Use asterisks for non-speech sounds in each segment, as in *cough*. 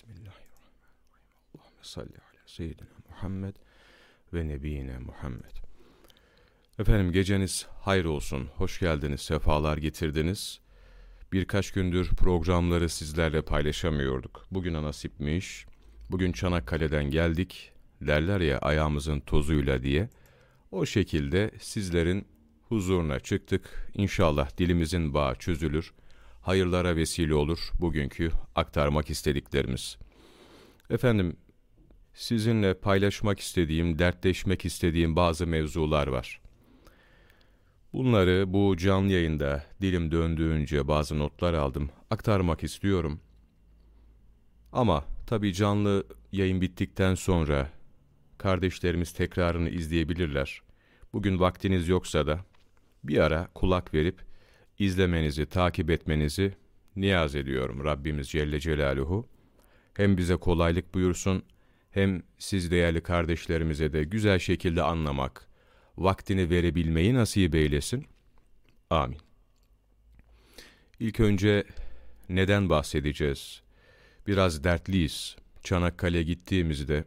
Bismillahirrahmanirrahim. Allahümme salli ala seyyidina Muhammed ve nebiyine Muhammed. Efendim geceniz hayır olsun. Hoş geldiniz, sefalar getirdiniz. Birkaç gündür programları sizlerle paylaşamıyorduk. Bugüne nasipmiş. Bugün Çanakkale'den geldik. Derler ya ayağımızın tozuyla diye. O şekilde sizlerin huzuruna çıktık. İnşallah dilimizin bağı çözülür hayırlara vesile olur bugünkü aktarmak istediklerimiz. Efendim, sizinle paylaşmak istediğim, dertleşmek istediğim bazı mevzular var. Bunları bu canlı yayında dilim döndüğünce bazı notlar aldım, aktarmak istiyorum. Ama tabi canlı yayın bittikten sonra kardeşlerimiz tekrarını izleyebilirler. Bugün vaktiniz yoksa da bir ara kulak verip izlemenizi, takip etmenizi niyaz ediyorum Rabbimiz Celle Celaluhu. Hem bize kolaylık buyursun, hem siz değerli kardeşlerimize de güzel şekilde anlamak, vaktini verebilmeyi nasip eylesin. Amin. İlk önce neden bahsedeceğiz? Biraz dertliyiz. Çanakkale gittiğimizde,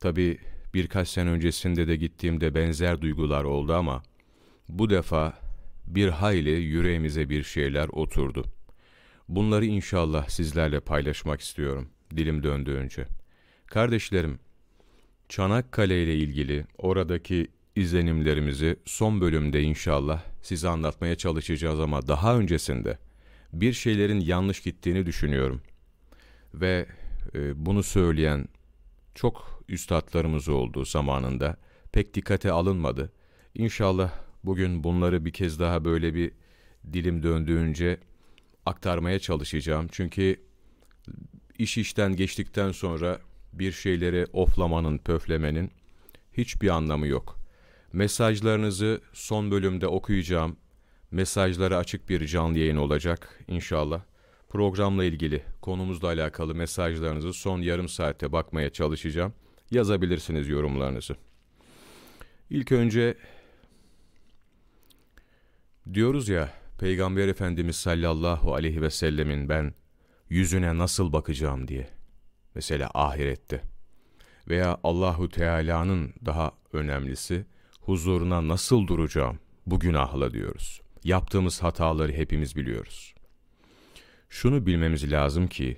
tabi birkaç sene öncesinde de gittiğimde benzer duygular oldu ama bu defa bir hayli yüreğimize bir şeyler oturdu. Bunları inşallah sizlerle paylaşmak istiyorum dilim döndüğünce. Kardeşlerim, Çanakkale ile ilgili oradaki izlenimlerimizi son bölümde inşallah size anlatmaya çalışacağız ama daha öncesinde bir şeylerin yanlış gittiğini düşünüyorum. Ve e, bunu söyleyen çok üstadlarımız oldu zamanında pek dikkate alınmadı. İnşallah Bugün bunları bir kez daha böyle bir dilim döndüğünce aktarmaya çalışacağım. Çünkü iş işten geçtikten sonra bir şeyleri oflamanın, pöflemenin hiçbir anlamı yok. Mesajlarınızı son bölümde okuyacağım. Mesajları açık bir canlı yayın olacak inşallah. Programla ilgili, konumuzla alakalı mesajlarınızı son yarım saatte bakmaya çalışacağım. Yazabilirsiniz yorumlarınızı. İlk önce Diyoruz ya, Peygamber Efendimiz sallallahu aleyhi ve sellemin ben yüzüne nasıl bakacağım diye. Mesela ahirette. Veya Allahu Teala'nın daha önemlisi huzuruna nasıl duracağım bu günahla diyoruz. Yaptığımız hataları hepimiz biliyoruz. Şunu bilmemiz lazım ki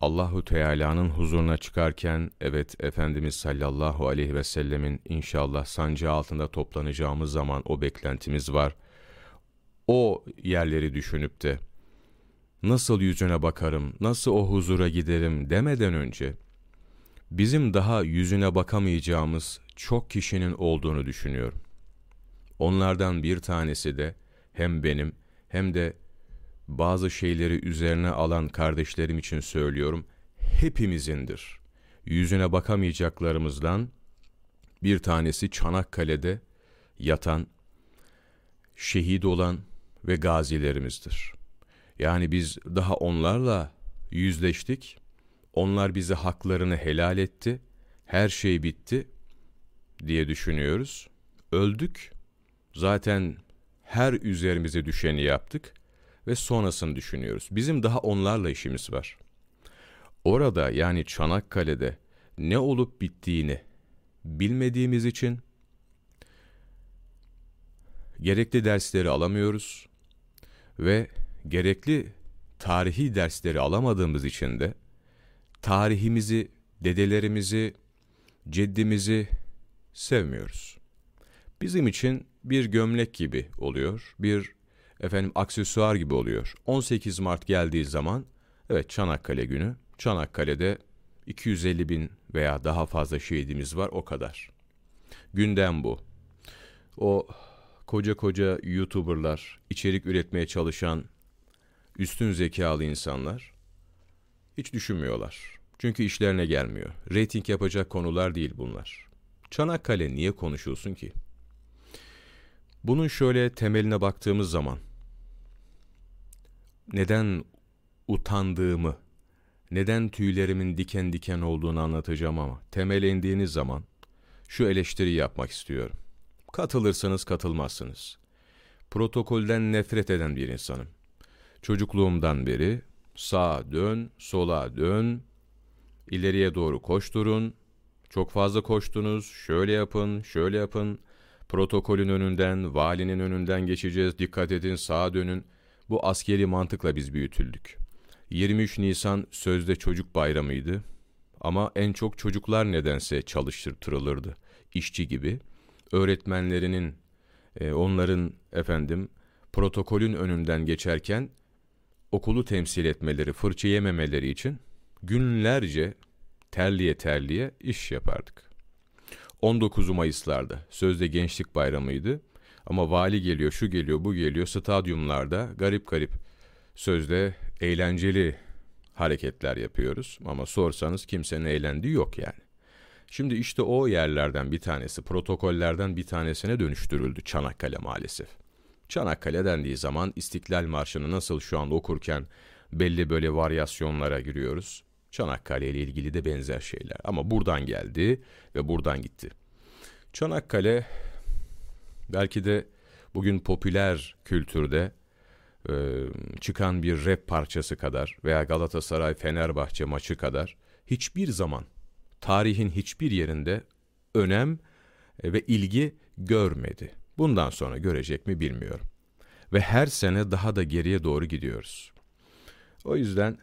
Allahu Teala'nın huzuruna çıkarken evet Efendimiz sallallahu aleyhi ve sellemin inşallah sancı altında toplanacağımız zaman o beklentimiz var o yerleri düşünüp de nasıl yüzüne bakarım, nasıl o huzura giderim demeden önce bizim daha yüzüne bakamayacağımız çok kişinin olduğunu düşünüyorum. Onlardan bir tanesi de hem benim hem de bazı şeyleri üzerine alan kardeşlerim için söylüyorum, hepimizindir. Yüzüne bakamayacaklarımızdan bir tanesi Çanakkale'de yatan, şehit olan ve gazilerimizdir. Yani biz daha onlarla yüzleştik, onlar bize haklarını helal etti, her şey bitti diye düşünüyoruz. Öldük, zaten her üzerimize düşeni yaptık ve sonrasını düşünüyoruz. Bizim daha onlarla işimiz var. Orada yani Çanakkale'de ne olup bittiğini bilmediğimiz için gerekli dersleri alamıyoruz ve gerekli tarihi dersleri alamadığımız için de tarihimizi, dedelerimizi, ceddimizi sevmiyoruz. Bizim için bir gömlek gibi oluyor, bir efendim aksesuar gibi oluyor. 18 Mart geldiği zaman evet Çanakkale günü, Çanakkale'de 250 bin veya daha fazla şehidimiz var o kadar. Gündem bu. O koca koca YouTuber'lar, içerik üretmeye çalışan üstün zekalı insanlar hiç düşünmüyorlar. Çünkü işlerine gelmiyor. Rating yapacak konular değil bunlar. Çanakkale niye konuşulsun ki? Bunun şöyle temeline baktığımız zaman neden utandığımı, neden tüylerimin diken diken olduğunu anlatacağım ama temel indiğiniz zaman şu eleştiri yapmak istiyorum. Katılırsınız katılmazsınız. Protokolden nefret eden bir insanım. Çocukluğumdan beri sağa dön, sola dön, ileriye doğru koşturun, çok fazla koştunuz, şöyle yapın, şöyle yapın, protokolün önünden, valinin önünden geçeceğiz, dikkat edin, sağa dönün. Bu askeri mantıkla biz büyütüldük. 23 Nisan sözde çocuk bayramıydı ama en çok çocuklar nedense çalıştırılırdı, işçi gibi. Öğretmenlerinin, e, onların efendim protokolün önünden geçerken okulu temsil etmeleri, fırça yememeleri için günlerce terliye terliye iş yapardık. 19 Mayıs'larda sözde gençlik bayramıydı ama vali geliyor, şu geliyor, bu geliyor stadyumlarda garip garip sözde eğlenceli hareketler yapıyoruz ama sorsanız kimsenin eğlendiği yok yani. Şimdi işte o yerlerden bir tanesi, protokollerden bir tanesine dönüştürüldü Çanakkale maalesef. Çanakkale dendiği zaman İstiklal Marşı'nı nasıl şu anda okurken belli böyle varyasyonlara giriyoruz. Çanakkale ile ilgili de benzer şeyler. Ama buradan geldi ve buradan gitti. Çanakkale belki de bugün popüler kültürde e, çıkan bir rap parçası kadar veya Galatasaray Fenerbahçe maçı kadar hiçbir zaman tarihin hiçbir yerinde önem ve ilgi görmedi. Bundan sonra görecek mi bilmiyorum. Ve her sene daha da geriye doğru gidiyoruz. O yüzden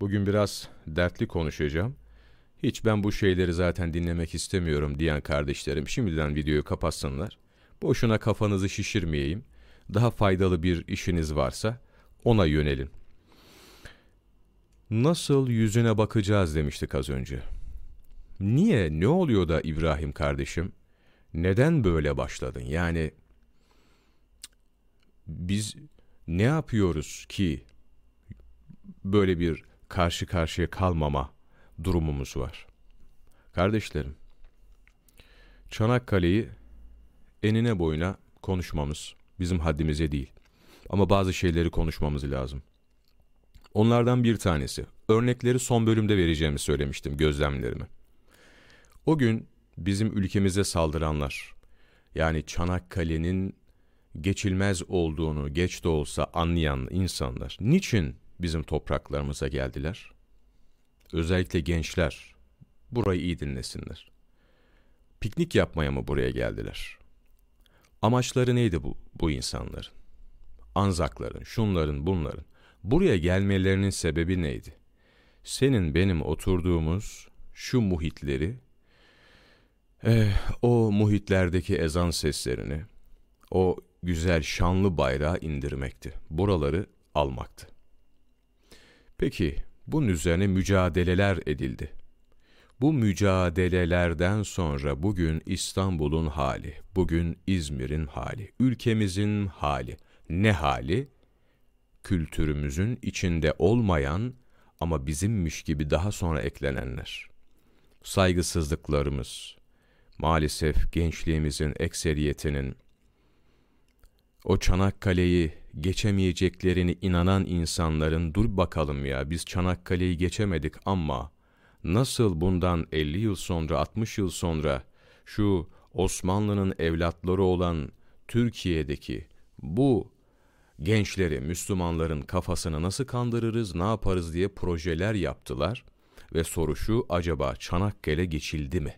bugün biraz dertli konuşacağım. Hiç ben bu şeyleri zaten dinlemek istemiyorum diyen kardeşlerim şimdiden videoyu kapatsınlar. Boşuna kafanızı şişirmeyeyim. Daha faydalı bir işiniz varsa ona yönelin. Nasıl yüzüne bakacağız demiştik az önce. Niye, ne oluyor da İbrahim kardeşim? Neden böyle başladın? Yani biz ne yapıyoruz ki böyle bir karşı karşıya kalmama durumumuz var. Kardeşlerim, Çanakkale'yi enine boyuna konuşmamız bizim haddimize değil. Ama bazı şeyleri konuşmamız lazım. Onlardan bir tanesi, örnekleri son bölümde vereceğimi söylemiştim gözlemlerimi. O gün bizim ülkemize saldıranlar, yani Çanakkale'nin geçilmez olduğunu geç de olsa anlayan insanlar niçin bizim topraklarımıza geldiler? Özellikle gençler burayı iyi dinlesinler. Piknik yapmaya mı buraya geldiler? Amaçları neydi bu, bu insanların? Anzakların, şunların, bunların. Buraya gelmelerinin sebebi neydi? Senin benim oturduğumuz şu muhitleri, eh, o muhitlerdeki ezan seslerini, o güzel şanlı bayrağı indirmekti. Buraları almaktı. Peki bunun üzerine mücadeleler edildi. Bu mücadelelerden sonra bugün İstanbul'un hali, bugün İzmir'in hali, ülkemizin hali. Ne hali? Kültürümüzün içinde olmayan ama bizimmiş gibi daha sonra eklenenler. Saygısızlıklarımız, maalesef gençliğimizin ekseriyetinin o Çanakkale'yi geçemeyeceklerini inanan insanların dur bakalım ya biz Çanakkale'yi geçemedik ama nasıl bundan 50 yıl sonra 60 yıl sonra şu Osmanlı'nın evlatları olan Türkiye'deki bu gençleri, Müslümanların kafasını nasıl kandırırız, ne yaparız diye projeler yaptılar ve soru şu acaba Çanakkale geçildi mi?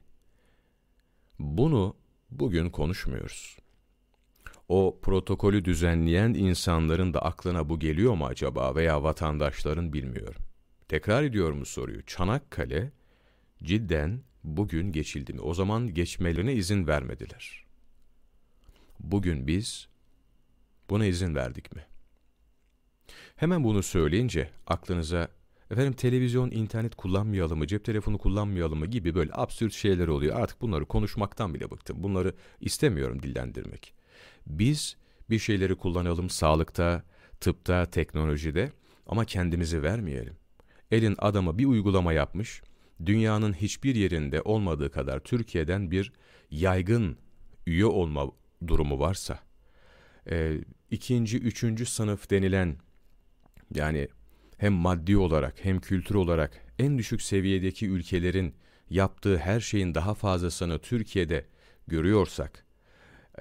Bunu bugün konuşmuyoruz o protokolü düzenleyen insanların da aklına bu geliyor mu acaba veya vatandaşların bilmiyorum. Tekrar ediyorum bu soruyu. Çanakkale cidden bugün geçildi mi? O zaman geçmelerine izin vermediler. Bugün biz buna izin verdik mi? Hemen bunu söyleyince aklınıza efendim televizyon, internet kullanmayalım mı, cep telefonu kullanmayalım mı gibi böyle absürt şeyler oluyor. Artık bunları konuşmaktan bile bıktım. Bunları istemiyorum dillendirmek. Biz bir şeyleri kullanalım sağlıkta, tıpta, teknolojide ama kendimizi vermeyelim. Elin adamı bir uygulama yapmış, dünyanın hiçbir yerinde olmadığı kadar Türkiye'den bir yaygın üye olma durumu varsa, e, ikinci, üçüncü sınıf denilen yani hem maddi olarak hem kültür olarak en düşük seviyedeki ülkelerin yaptığı her şeyin daha fazlasını Türkiye'de görüyorsak,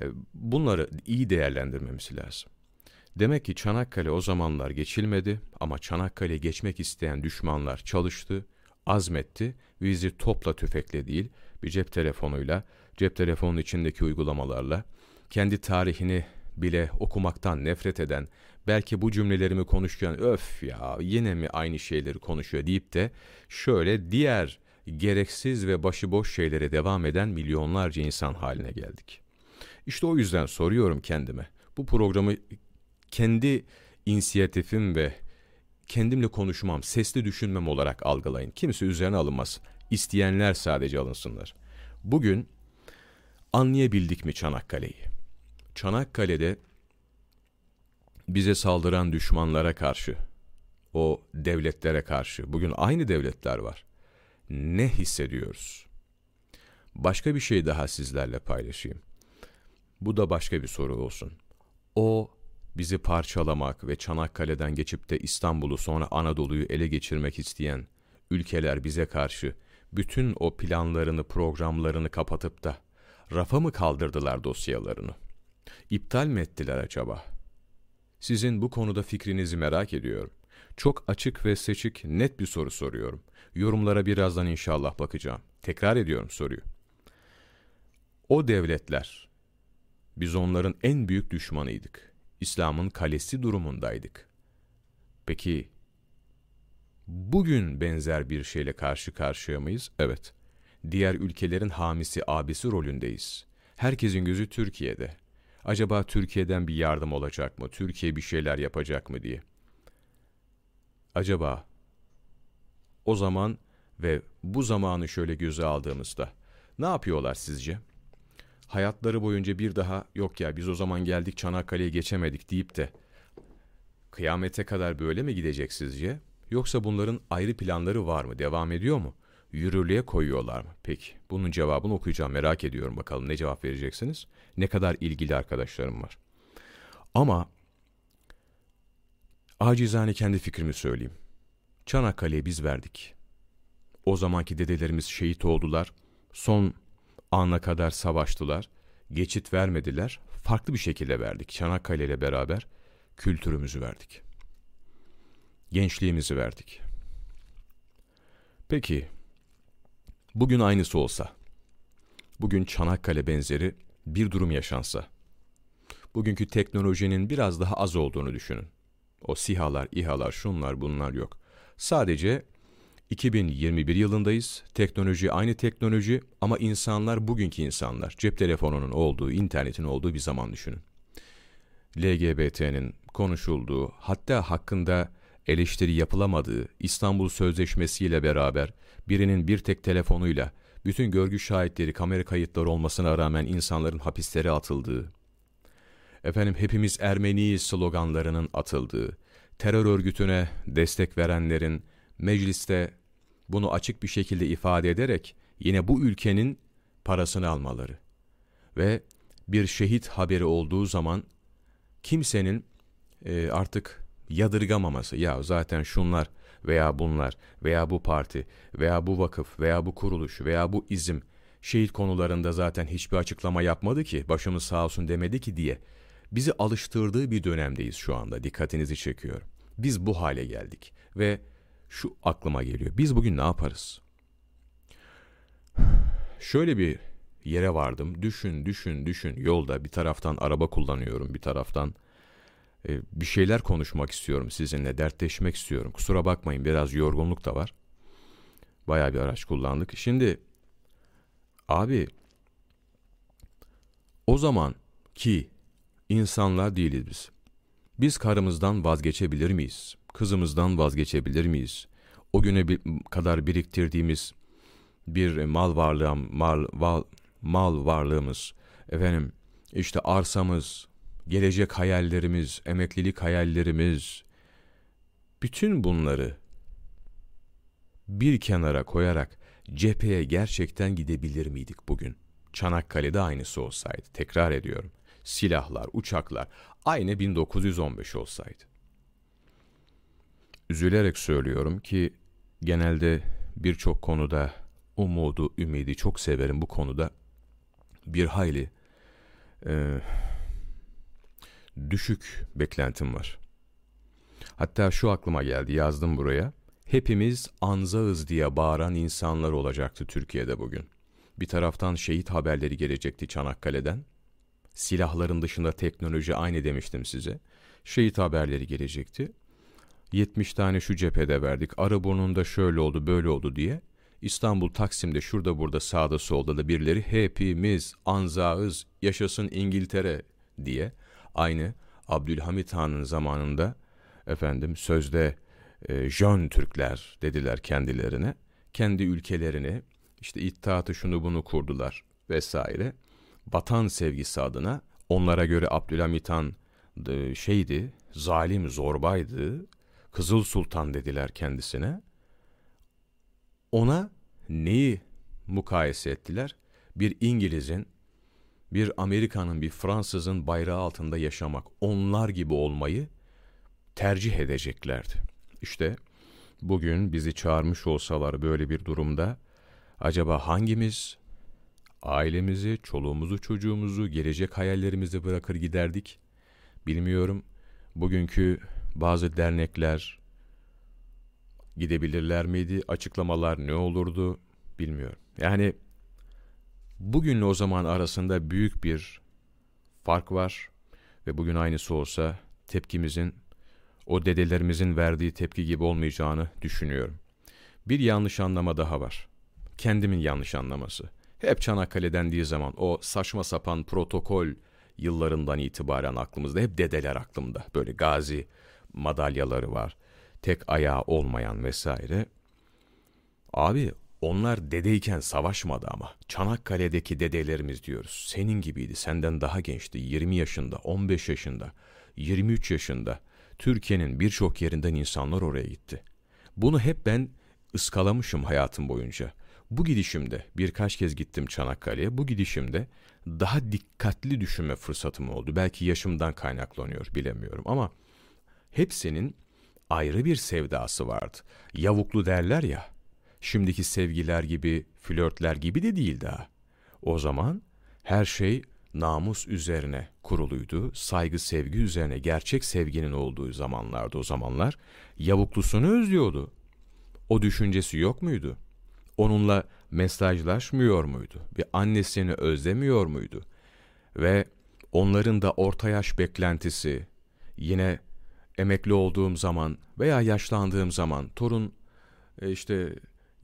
e, bunları iyi değerlendirmemiz lazım. Demek ki Çanakkale o zamanlar geçilmedi ama Çanakkale geçmek isteyen düşmanlar çalıştı azmetti bizi topla tüfekle değil, bir cep telefonuyla, cep telefonun içindeki uygulamalarla, kendi tarihini bile okumaktan nefret eden, belki bu cümlelerimi konuşurken öf ya yine mi aynı şeyleri konuşuyor deyip de şöyle diğer gereksiz ve başıboş şeylere devam eden milyonlarca insan haline geldik. İşte o yüzden soruyorum kendime. Bu programı kendi inisiyatifim ve kendimle konuşmam, sesli düşünmem olarak algılayın. Kimse üzerine alınmaz. İsteyenler sadece alınsınlar. Bugün anlayabildik mi Çanakkale'yi? Çanakkale'de bize saldıran düşmanlara karşı, o devletlere karşı, bugün aynı devletler var. Ne hissediyoruz? Başka bir şey daha sizlerle paylaşayım. Bu da başka bir soru olsun. O bizi parçalamak ve Çanakkale'den geçip de İstanbul'u sonra Anadolu'yu ele geçirmek isteyen ülkeler bize karşı bütün o planlarını, programlarını kapatıp da rafa mı kaldırdılar dosyalarını? İptal mi ettiler acaba? Sizin bu konuda fikrinizi merak ediyorum. Çok açık ve seçik, net bir soru soruyorum. Yorumlara birazdan inşallah bakacağım. Tekrar ediyorum soruyu. O devletler, biz onların en büyük düşmanıydık. İslam'ın kalesi durumundaydık. Peki, bugün benzer bir şeyle karşı karşıya mıyız? Evet. Diğer ülkelerin hamisi abisi rolündeyiz. Herkesin gözü Türkiye'de. Acaba Türkiye'den bir yardım olacak mı? Türkiye bir şeyler yapacak mı diye. Acaba o zaman ve bu zamanı şöyle göze aldığımızda ne yapıyorlar sizce? Hayatları boyunca bir daha yok ya biz o zaman geldik Çanakkale'ye geçemedik deyip de kıyamete kadar böyle mi gidecek sizce? Yoksa bunların ayrı planları var mı? Devam ediyor mu? Yürürlüğe koyuyorlar mı? Peki bunun cevabını okuyacağım merak ediyorum bakalım ne cevap vereceksiniz? Ne kadar ilgili arkadaşlarım var. Ama acizane kendi fikrimi söyleyeyim. Çanakkale'yi biz verdik. O zamanki dedelerimiz şehit oldular. Son ana kadar savaştılar. Geçit vermediler. Farklı bir şekilde verdik. Çanakkale ile beraber kültürümüzü verdik. Gençliğimizi verdik. Peki, bugün aynısı olsa, bugün Çanakkale benzeri bir durum yaşansa, bugünkü teknolojinin biraz daha az olduğunu düşünün. O sihalar, İHA'lar, şunlar bunlar yok. Sadece 2021 yılındayız. Teknoloji aynı teknoloji ama insanlar bugünkü insanlar. Cep telefonunun olduğu, internetin olduğu bir zaman düşünün. LGBT'nin konuşulduğu, hatta hakkında eleştiri yapılamadığı İstanbul Sözleşmesi ile beraber birinin bir tek telefonuyla bütün görgü şahitleri, kamera kayıtları olmasına rağmen insanların hapislere atıldığı, efendim hepimiz Ermeniyiz sloganlarının atıldığı, terör örgütüne destek verenlerin mecliste bunu açık bir şekilde ifade ederek yine bu ülkenin parasını almaları ve bir şehit haberi olduğu zaman kimsenin e, artık yadırgamaması. Ya zaten şunlar veya bunlar veya bu parti veya bu vakıf veya bu kuruluş veya bu izim şehit konularında zaten hiçbir açıklama yapmadı ki başımız sağ olsun demedi ki diye bizi alıştırdığı bir dönemdeyiz şu anda dikkatinizi çekiyorum. Biz bu hale geldik ve şu aklıma geliyor. Biz bugün ne yaparız? Şöyle bir yere vardım. Düşün, düşün, düşün. Yolda bir taraftan araba kullanıyorum, bir taraftan e, bir şeyler konuşmak istiyorum sizinle, dertleşmek istiyorum. Kusura bakmayın biraz yorgunluk da var. Baya bir araç kullandık. Şimdi abi o zaman ki insanlar değiliz biz. Biz karımızdan vazgeçebilir miyiz? Kızımızdan vazgeçebilir miyiz? O güne kadar biriktirdiğimiz bir mal varlığım, mal, val, mal varlığımız, efendim işte arsamız, gelecek hayallerimiz, emeklilik hayallerimiz, bütün bunları bir kenara koyarak cepheye gerçekten gidebilir miydik bugün? Çanakkale'de aynısı olsaydı. Tekrar ediyorum. Silahlar, uçaklar aynı 1915 olsaydı. Üzülerek söylüyorum ki genelde birçok konuda umudu, ümidi çok severim bu konuda. Bir hayli e, düşük beklentim var. Hatta şu aklıma geldi yazdım buraya. hepimiz anzağız diye bağıran insanlar olacaktı Türkiye'de bugün. Bir taraftan şehit haberleri gelecekti Çanakkale'den. Silahların dışında teknoloji aynı demiştim size. Şehit haberleri gelecekti. 70 tane şu cephede verdik, Araburnun'da şöyle oldu böyle oldu diye. İstanbul Taksim'de şurada burada sağda solda da birileri hepimiz anzağız yaşasın İngiltere diye aynı Abdülhamit Han'ın zamanında efendim sözde e, Jön Türkler dediler kendilerine. Kendi ülkelerini işte İttihatı şunu bunu kurdular vesaire. Vatan sevgisi adına onlara göre Abdülhamit Han şeydi, zalim, zorbaydı. Kızıl Sultan dediler kendisine. Ona neyi mukayese ettiler? Bir İngiliz'in, bir Amerika'nın, bir Fransız'ın bayrağı altında yaşamak, onlar gibi olmayı tercih edeceklerdi. İşte bugün bizi çağırmış olsalar böyle bir durumda acaba hangimiz ailemizi, çoluğumuzu, çocuğumuzu, gelecek hayallerimizi bırakır giderdik? Bilmiyorum. Bugünkü bazı dernekler gidebilirler miydi? Açıklamalar ne olurdu? Bilmiyorum. Yani bugünle o zaman arasında büyük bir fark var ve bugün aynısı olsa tepkimizin o dedelerimizin verdiği tepki gibi olmayacağını düşünüyorum. Bir yanlış anlama daha var. Kendimin yanlış anlaması. Hep Çanakkale dendiği zaman o saçma sapan protokol yıllarından itibaren aklımızda hep dedeler aklımda. Böyle gazi madalyaları var. Tek ayağı olmayan vesaire. Abi onlar dedeyken savaşmadı ama. Çanakkale'deki dedelerimiz diyoruz. Senin gibiydi, senden daha gençti. 20 yaşında, 15 yaşında, 23 yaşında. Türkiye'nin birçok yerinden insanlar oraya gitti. Bunu hep ben ıskalamışım hayatım boyunca. Bu gidişimde birkaç kez gittim Çanakkale'ye. Bu gidişimde daha dikkatli düşünme fırsatım oldu. Belki yaşımdan kaynaklanıyor bilemiyorum ama hepsinin ayrı bir sevdası vardı. Yavuklu derler ya. Şimdiki sevgiler gibi, flörtler gibi de değil daha. O zaman her şey namus üzerine kuruluydu, saygı sevgi üzerine gerçek sevginin olduğu zamanlarda o zamanlar yavuklusunu özlüyordu. O düşüncesi yok muydu? Onunla mesajlaşmıyor muydu? Bir annesini özlemiyor muydu? Ve onların da orta yaş beklentisi yine emekli olduğum zaman veya yaşlandığım zaman torun e, işte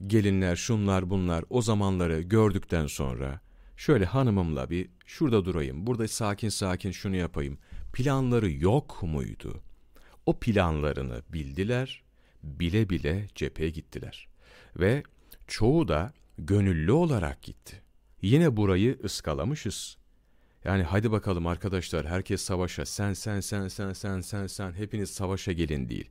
gelinler şunlar bunlar o zamanları gördükten sonra şöyle hanımımla bir şurada durayım, burada sakin sakin şunu yapayım. Planları yok muydu? O planlarını bildiler, bile bile cepheye gittiler. Ve çoğu da gönüllü olarak gitti. Yine burayı ıskalamışız. Yani hadi bakalım arkadaşlar herkes savaşa sen sen sen sen sen sen sen hepiniz savaşa gelin değil.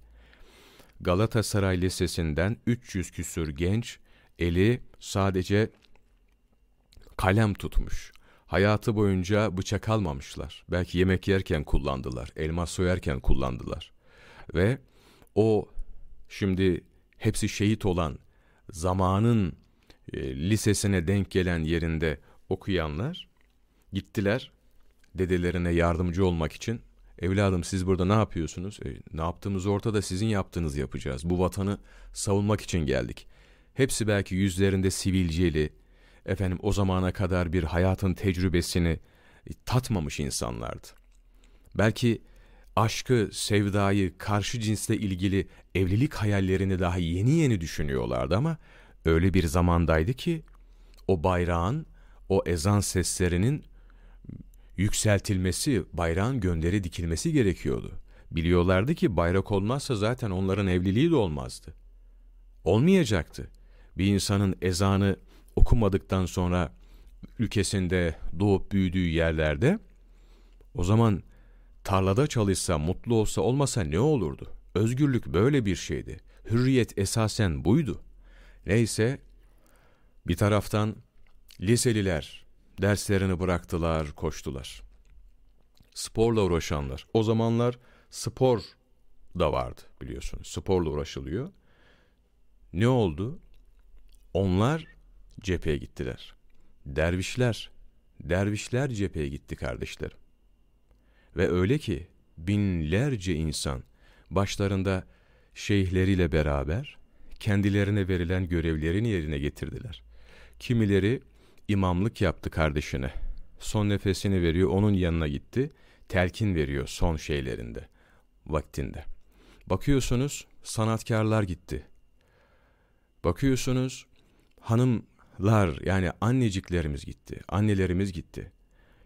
Galatasaray Lisesi'nden 300 küsür genç eli sadece kalem tutmuş. Hayatı boyunca bıçak almamışlar. Belki yemek yerken kullandılar, elma soyarken kullandılar. Ve o şimdi hepsi şehit olan zamanın e, lisesine denk gelen yerinde okuyanlar gittiler dedelerine yardımcı olmak için. Evladım siz burada ne yapıyorsunuz? E, ne yaptığımız ortada sizin yaptığınız yapacağız. Bu vatanı savunmak için geldik. Hepsi belki yüzlerinde sivilceli, efendim o zamana kadar bir hayatın tecrübesini e, tatmamış insanlardı. Belki aşkı, sevdayı, karşı cinsle ilgili evlilik hayallerini daha yeni yeni düşünüyorlardı ama öyle bir zamandaydı ki o bayrağın, o ezan seslerinin yükseltilmesi, bayrağın gönderi dikilmesi gerekiyordu. Biliyorlardı ki bayrak olmazsa zaten onların evliliği de olmazdı. Olmayacaktı. Bir insanın ezanı okumadıktan sonra ülkesinde doğup büyüdüğü yerlerde o zaman tarlada çalışsa, mutlu olsa olmasa ne olurdu? Özgürlük böyle bir şeydi. Hürriyet esasen buydu. Neyse bir taraftan liseliler derslerini bıraktılar, koştular. Sporla uğraşanlar. O zamanlar spor da vardı biliyorsunuz. Sporla uğraşılıyor. Ne oldu? Onlar cepheye gittiler. Dervişler, dervişler cepheye gitti kardeşlerim. Ve öyle ki binlerce insan başlarında şeyhleriyle beraber kendilerine verilen görevlerini yerine getirdiler. Kimileri imamlık yaptı kardeşine. Son nefesini veriyor, onun yanına gitti. Telkin veriyor son şeylerinde, vaktinde. Bakıyorsunuz sanatkarlar gitti. Bakıyorsunuz hanımlar yani anneciklerimiz gitti, annelerimiz gitti.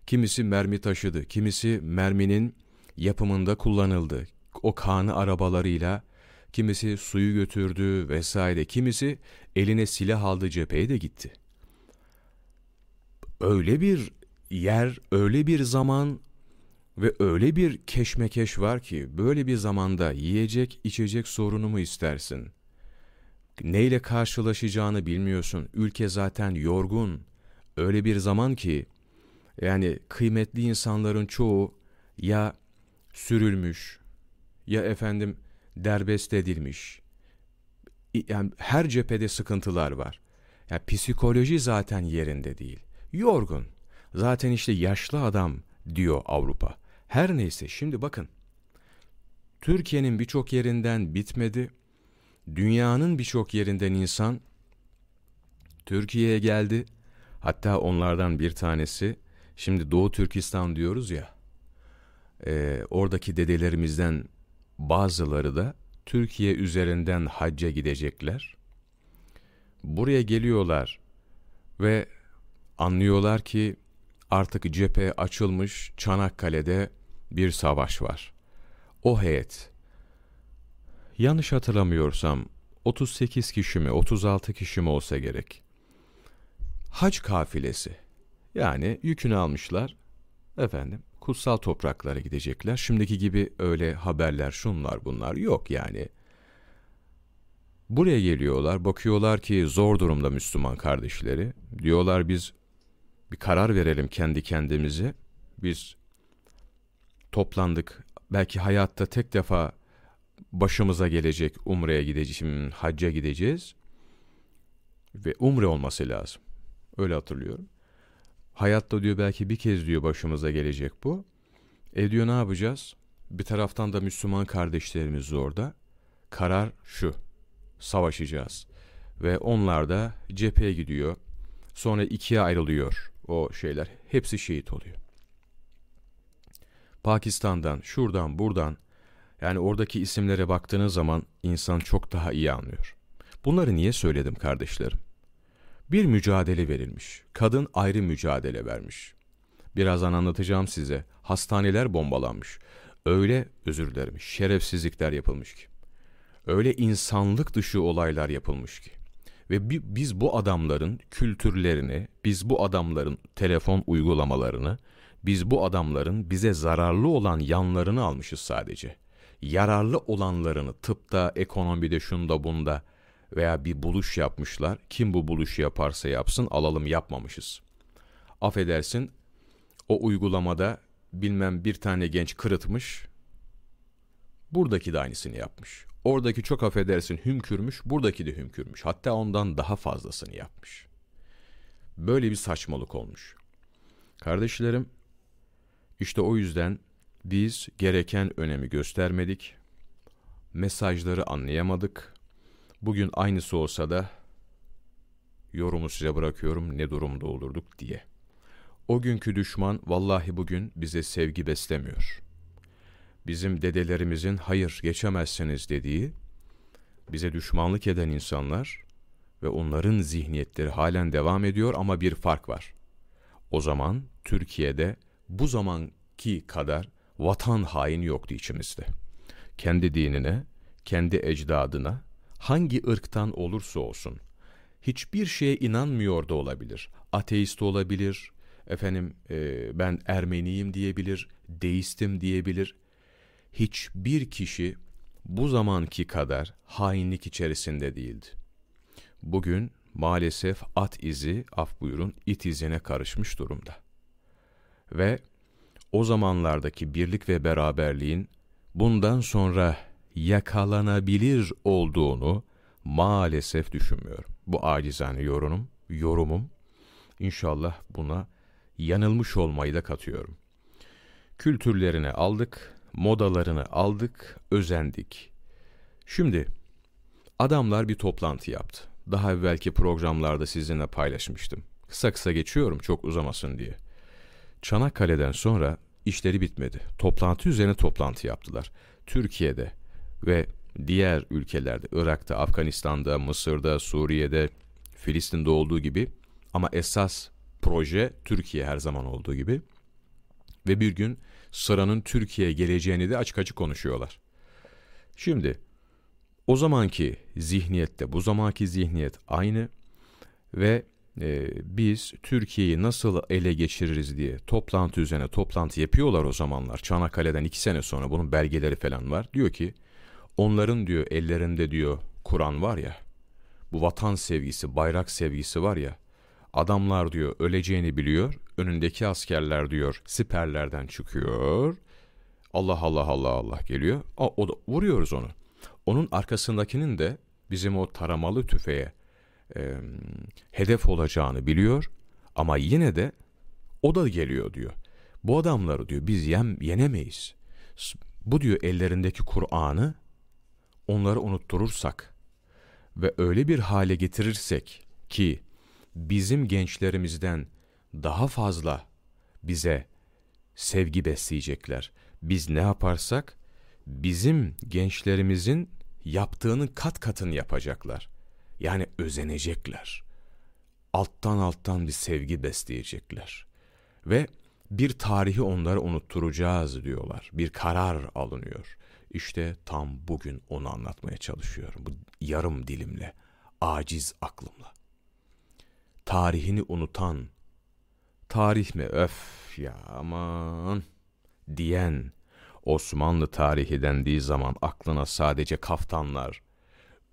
Kimisi mermi taşıdı, kimisi merminin yapımında kullanıldı. O kanı arabalarıyla kimisi suyu götürdü vesaire, kimisi eline silah aldı cepheye de gitti. Öyle bir yer, öyle bir zaman ve öyle bir keşmekeş var ki böyle bir zamanda yiyecek içecek sorunu mu istersin? Neyle karşılaşacağını bilmiyorsun. Ülke zaten yorgun. Öyle bir zaman ki yani kıymetli insanların çoğu ya sürülmüş ya efendim derbest edilmiş. Yani her cephede sıkıntılar var. Ya yani psikoloji zaten yerinde değil. Yorgun. Zaten işte yaşlı adam diyor Avrupa. Her neyse şimdi bakın. Türkiye'nin birçok yerinden bitmedi. Dünyanın birçok yerinden insan Türkiye'ye geldi. Hatta onlardan bir tanesi şimdi Doğu Türkistan diyoruz ya. E, oradaki dedelerimizden bazıları da Türkiye üzerinden hacca gidecekler. Buraya geliyorlar ve anlıyorlar ki artık cephe açılmış Çanakkale'de bir savaş var. O heyet, yanlış hatırlamıyorsam 38 kişi mi 36 kişi mi olsa gerek. Hac kafilesi yani yükünü almışlar efendim kutsal topraklara gidecekler. Şimdiki gibi öyle haberler şunlar bunlar yok yani. Buraya geliyorlar bakıyorlar ki zor durumda Müslüman kardeşleri. Diyorlar biz bir karar verelim kendi kendimize. Biz toplandık. Belki hayatta tek defa başımıza gelecek umreye gideceğiz, hacca gideceğiz. Ve umre olması lazım. Öyle hatırlıyorum. Hayatta diyor belki bir kez diyor başımıza gelecek bu. E diyor ne yapacağız? Bir taraftan da Müslüman kardeşlerimiz orada. Karar şu. Savaşacağız. Ve onlar da cepheye gidiyor. Sonra ikiye ayrılıyor o şeyler. Hepsi şehit oluyor. Pakistan'dan, şuradan, buradan yani oradaki isimlere baktığınız zaman insan çok daha iyi anlıyor. Bunları niye söyledim kardeşlerim? Bir mücadele verilmiş. Kadın ayrı mücadele vermiş. Birazdan anlatacağım size. Hastaneler bombalanmış. Öyle özür dilerim şerefsizlikler yapılmış ki. Öyle insanlık dışı olaylar yapılmış ki. Ve biz bu adamların kültürlerini, biz bu adamların telefon uygulamalarını, biz bu adamların bize zararlı olan yanlarını almışız sadece. Yararlı olanlarını tıpta, ekonomide, şunda bunda veya bir buluş yapmışlar. Kim bu buluşu yaparsa yapsın alalım yapmamışız. Affedersin o uygulamada bilmem bir tane genç kırıtmış. Buradaki de aynısını yapmış. Oradaki çok affedersin hümkürmüş, buradaki de hümkürmüş. Hatta ondan daha fazlasını yapmış. Böyle bir saçmalık olmuş. Kardeşlerim, işte o yüzden biz gereken önemi göstermedik. Mesajları anlayamadık. Bugün aynısı olsa da yorumu size bırakıyorum ne durumda olurduk diye. O günkü düşman vallahi bugün bize sevgi beslemiyor. Bizim dedelerimizin hayır geçemezsiniz dediği, bize düşmanlık eden insanlar ve onların zihniyetleri halen devam ediyor ama bir fark var. O zaman Türkiye'de bu zamanki kadar vatan haini yoktu içimizde. Kendi dinine, kendi ecdadına, hangi ırktan olursa olsun, hiçbir şeye inanmıyor da olabilir. Ateist olabilir, efendim e, ben Ermeniyim diyebilir, deistim diyebilir. Hiçbir kişi bu zamanki kadar hainlik içerisinde değildi. Bugün maalesef at izi, af buyurun, it izine karışmış durumda. Ve o zamanlardaki birlik ve beraberliğin bundan sonra yakalanabilir olduğunu maalesef düşünmüyorum. Bu acizane yorumum, yorumum. İnşallah buna yanılmış olmayı da katıyorum. Kültürlerini aldık, modalarını aldık, özendik. Şimdi Adamlar bir toplantı yaptı. Daha evvelki programlarda sizinle paylaşmıştım. Kısa kısa geçiyorum çok uzamasın diye. Çanakkale'den sonra işleri bitmedi. Toplantı üzerine toplantı yaptılar. Türkiye'de ve diğer ülkelerde, Irak'ta, Afganistan'da, Mısır'da, Suriye'de, Filistin'de olduğu gibi ama esas proje Türkiye her zaman olduğu gibi. Ve bir gün sıranın Türkiye'ye geleceğini de açık açık konuşuyorlar. Şimdi o zamanki zihniyette bu zamanki zihniyet aynı ve e, biz Türkiye'yi nasıl ele geçiririz diye toplantı üzerine toplantı yapıyorlar o zamanlar. Çanakkale'den iki sene sonra bunun belgeleri falan var. Diyor ki onların diyor ellerinde diyor Kur'an var ya bu vatan sevgisi bayrak sevgisi var ya adamlar diyor öleceğini biliyor önündeki askerler diyor siperlerden çıkıyor Allah Allah Allah Allah geliyor o, o da vuruyoruz onu onun arkasındakinin de bizim o taramalı tüfeğe e, hedef olacağını biliyor ama yine de o da geliyor diyor. Bu adamları diyor biz yem, yenemeyiz. Bu diyor ellerindeki Kur'an'ı onları unutturursak ve öyle bir hale getirirsek ki bizim gençlerimizden daha fazla bize sevgi besleyecekler. Biz ne yaparsak bizim gençlerimizin yaptığının kat katını yapacaklar. Yani özenecekler. Alttan alttan bir sevgi besleyecekler. Ve bir tarihi onlara unutturacağız diyorlar. Bir karar alınıyor. İşte tam bugün onu anlatmaya çalışıyorum. Bu yarım dilimle, aciz aklımla. Tarihini unutan, tarih mi öf ya aman diyen, Osmanlı tarihi dendiği zaman aklına sadece kaftanlar,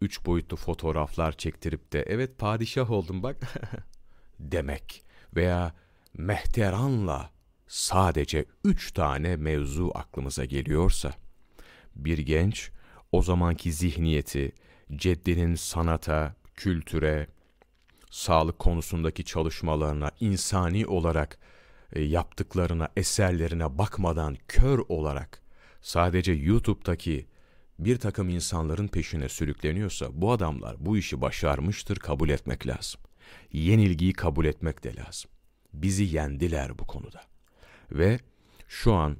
üç boyutlu fotoğraflar çektirip de evet padişah oldum bak. *laughs* demek veya mehteranla sadece üç tane mevzu aklımıza geliyorsa bir genç o zamanki zihniyeti ceddinin sanata, kültüre, sağlık konusundaki çalışmalarına, insani olarak e, yaptıklarına, eserlerine bakmadan kör olarak sadece YouTube'daki bir takım insanların peşine sürükleniyorsa bu adamlar bu işi başarmıştır kabul etmek lazım. Yenilgiyi kabul etmek de lazım. Bizi yendiler bu konuda. Ve şu an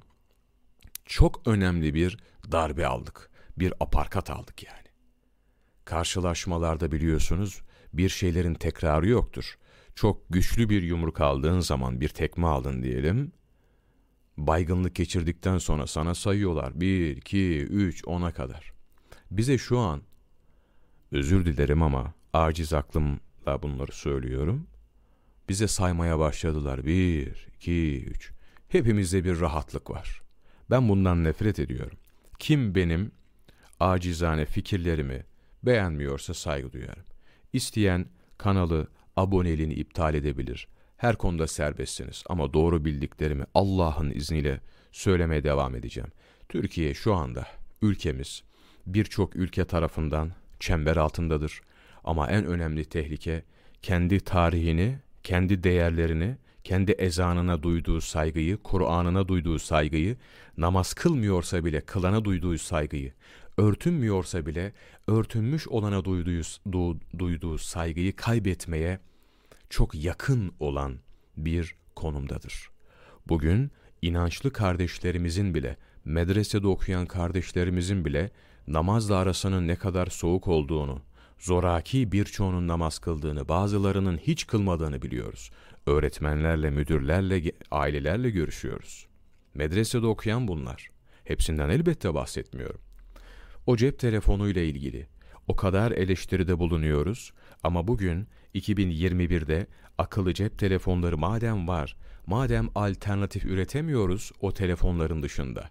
çok önemli bir darbe aldık. Bir aparkat aldık yani. Karşılaşmalarda biliyorsunuz bir şeylerin tekrarı yoktur. Çok güçlü bir yumruk aldığın zaman bir tekme aldın diyelim. Baygınlık geçirdikten sonra sana sayıyorlar. 1, 2, 3, 10'a kadar. Bize şu an, özür dilerim ama aciz aklımla bunları söylüyorum. Bize saymaya başladılar. 1, 2, 3. Hepimizde bir rahatlık var. Ben bundan nefret ediyorum. Kim benim acizane fikirlerimi beğenmiyorsa saygı duyarım. İsteyen kanalı, aboneliğini iptal edebilir. Her konuda serbestsiniz ama doğru bildiklerimi Allah'ın izniyle söylemeye devam edeceğim. Türkiye şu anda ülkemiz birçok ülke tarafından çember altındadır. Ama en önemli tehlike kendi tarihini, kendi değerlerini, kendi ezanına duyduğu saygıyı, Kur'an'ına duyduğu saygıyı, namaz kılmıyorsa bile kılana duyduğu saygıyı, örtünmüyorsa bile örtünmüş olana duyduğu, du, duyduğu saygıyı kaybetmeye çok yakın olan bir konumdadır. Bugün inançlı kardeşlerimizin bile, medresede okuyan kardeşlerimizin bile namazla arasının ne kadar soğuk olduğunu, zoraki birçoğunun namaz kıldığını, bazılarının hiç kılmadığını biliyoruz. Öğretmenlerle, müdürlerle, ailelerle görüşüyoruz. Medresede okuyan bunlar. Hepsinden elbette bahsetmiyorum. O cep telefonu ile ilgili o kadar eleştiride bulunuyoruz ama bugün 2021'de akıllı cep telefonları madem var, madem alternatif üretemiyoruz o telefonların dışında.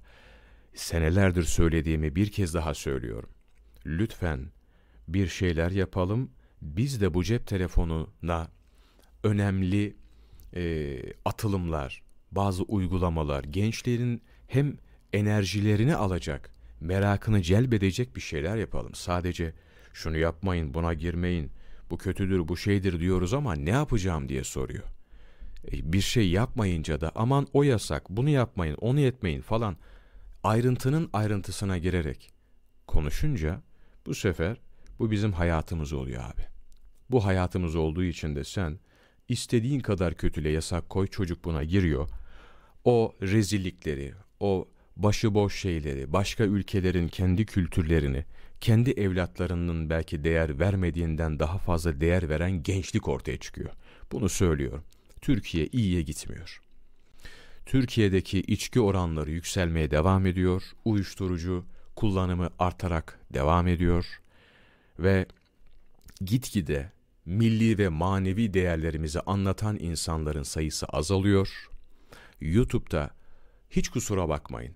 Senelerdir söylediğimi bir kez daha söylüyorum. Lütfen bir şeyler yapalım, biz de bu cep telefonuna önemli e, atılımlar, bazı uygulamalar, gençlerin hem enerjilerini alacak, merakını celbedecek bir şeyler yapalım. Sadece şunu yapmayın, buna girmeyin, bu kötüdür, bu şeydir diyoruz ama ne yapacağım diye soruyor. E, bir şey yapmayınca da aman o yasak, bunu yapmayın, onu etmeyin falan ayrıntının ayrıntısına girerek konuşunca bu sefer Bu bizim hayatımız oluyor abi. Bu hayatımız olduğu için de sen istediğin kadar kötüle yasak koy çocuk buna giriyor. O rezillikleri, o başıboş şeyleri, başka ülkelerin kendi kültürlerini, kendi evlatlarının belki değer vermediğinden daha fazla değer veren gençlik ortaya çıkıyor. Bunu söylüyorum. Türkiye iyiye gitmiyor. Türkiye'deki içki oranları yükselmeye devam ediyor. Uyuşturucu kullanımı artarak devam ediyor. Ve gitgide milli ve manevi değerlerimizi anlatan insanların sayısı azalıyor. YouTube'da hiç kusura bakmayın.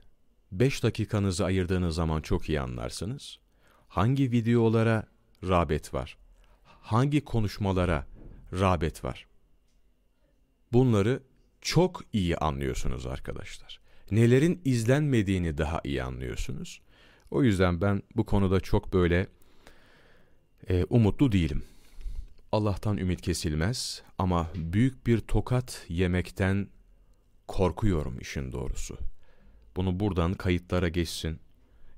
5 dakikanızı ayırdığınız zaman çok iyi anlarsınız. Hangi videolara rağbet var? Hangi konuşmalara rağbet var? Bunları çok iyi anlıyorsunuz arkadaşlar. Nelerin izlenmediğini daha iyi anlıyorsunuz. O yüzden ben bu konuda çok böyle e, umutlu değilim. Allah'tan ümit kesilmez ama büyük bir tokat yemekten korkuyorum işin doğrusu. Bunu buradan kayıtlara geçsin.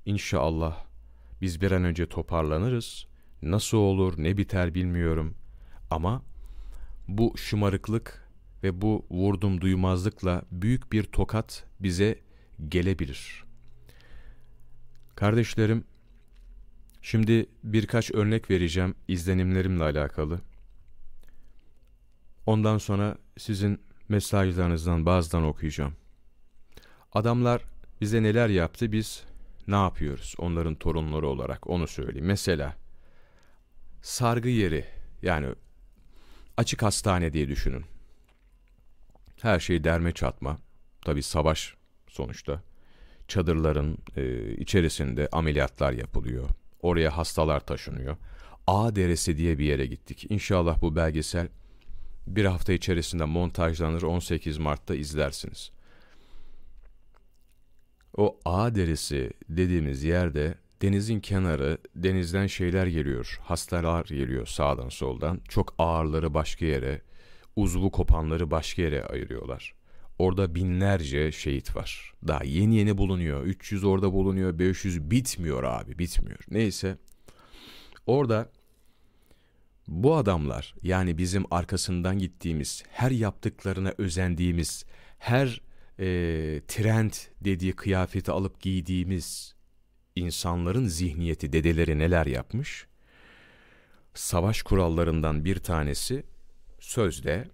İnşallah biz bir an önce toparlanırız. Nasıl olur, ne biter bilmiyorum. Ama bu şımarıklık ve bu vurdum duymazlıkla büyük bir tokat bize gelebilir. Kardeşlerim, şimdi birkaç örnek vereceğim izlenimlerimle alakalı. Ondan sonra sizin mesajlarınızdan bazıdan okuyacağım. Adamlar bize neler yaptı biz ne yapıyoruz onların torunları olarak onu söyleyeyim. Mesela sargı yeri yani açık hastane diye düşünün. Her şey derme çatma. Tabi savaş sonuçta. Çadırların e, içerisinde ameliyatlar yapılıyor. Oraya hastalar taşınıyor. A deresi diye bir yere gittik. İnşallah bu belgesel bir hafta içerisinde montajlanır 18 Mart'ta izlersiniz. O A deresi dediğimiz yerde denizin kenarı, denizden şeyler geliyor, hastalar geliyor sağdan soldan. Çok ağırları başka yere, uzvu kopanları başka yere ayırıyorlar. Orada binlerce şehit var. Daha yeni yeni bulunuyor. 300 orada bulunuyor, 500 bitmiyor abi, bitmiyor. Neyse. Orada bu adamlar yani bizim arkasından gittiğimiz, her yaptıklarına özendiğimiz, her e, trend dediği kıyafeti alıp giydiğimiz insanların zihniyeti dedeleri neler yapmış? Savaş kurallarından bir tanesi sözde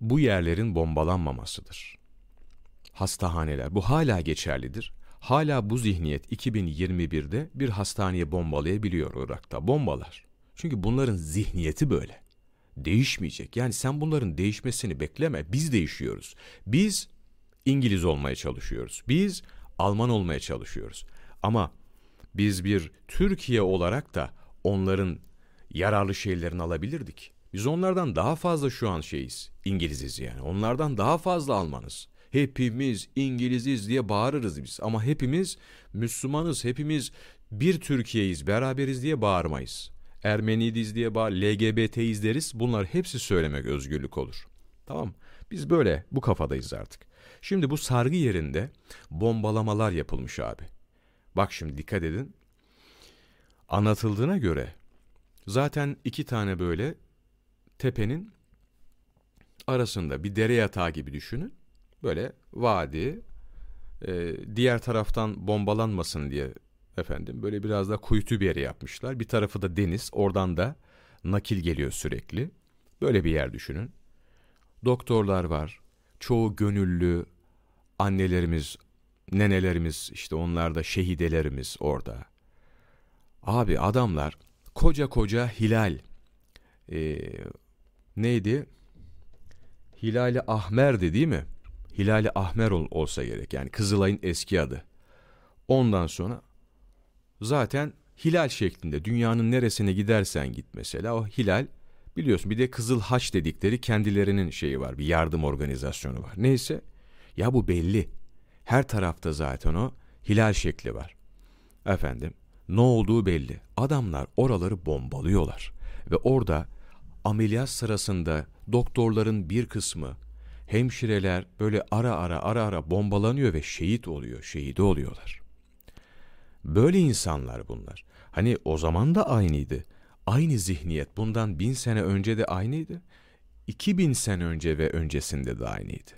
bu yerlerin bombalanmamasıdır. Hastahaneler bu hala geçerlidir. Hala bu zihniyet 2021'de bir hastaneyi bombalayabiliyor Irak'ta. Bombalar. Çünkü bunların zihniyeti böyle değişmeyecek. Yani sen bunların değişmesini bekleme. Biz değişiyoruz. Biz İngiliz olmaya çalışıyoruz. Biz Alman olmaya çalışıyoruz. Ama biz bir Türkiye olarak da onların yararlı şeylerini alabilirdik. Biz onlardan daha fazla şu an şeyiz. İngiliziz yani. Onlardan daha fazla Almanız. Hepimiz İngiliziz diye bağırırız biz. Ama hepimiz Müslümanız. Hepimiz bir Türkiye'yiz, beraberiz diye bağırmayız. Ermeniyiz diye bağır, LGBT'yiz deriz. Bunlar hepsi söylemek özgürlük olur. Tamam Biz böyle bu kafadayız artık. Şimdi bu sargı yerinde bombalamalar yapılmış abi. Bak şimdi dikkat edin. Anlatıldığına göre zaten iki tane böyle tepenin arasında bir dere yatağı gibi düşünün. Böyle vadi, e, diğer taraftan bombalanmasın diye efendim böyle biraz da kuytu bir yere yapmışlar. Bir tarafı da deniz oradan da nakil geliyor sürekli. Böyle bir yer düşünün. Doktorlar var. Çoğu gönüllü annelerimiz, nenelerimiz işte onlar da şehidelerimiz orada. Abi adamlar koca koca hilal e, neydi? Hilali Ahmer'di değil mi? Hilali Ahmer ol, olsa gerek yani Kızılay'ın eski adı. Ondan sonra zaten hilal şeklinde dünyanın neresine gidersen git mesela o hilal biliyorsun bir de Kızıl Haç dedikleri kendilerinin şeyi var bir yardım organizasyonu var. Neyse ya bu belli her tarafta zaten o hilal şekli var. Efendim ne olduğu belli adamlar oraları bombalıyorlar ve orada ameliyat sırasında doktorların bir kısmı hemşireler böyle ara ara ara ara bombalanıyor ve şehit oluyor, şehidi oluyorlar. Böyle insanlar bunlar. Hani o zaman da aynıydı. Aynı zihniyet bundan bin sene önce de aynıydı. 2000 sene önce ve öncesinde de aynıydı.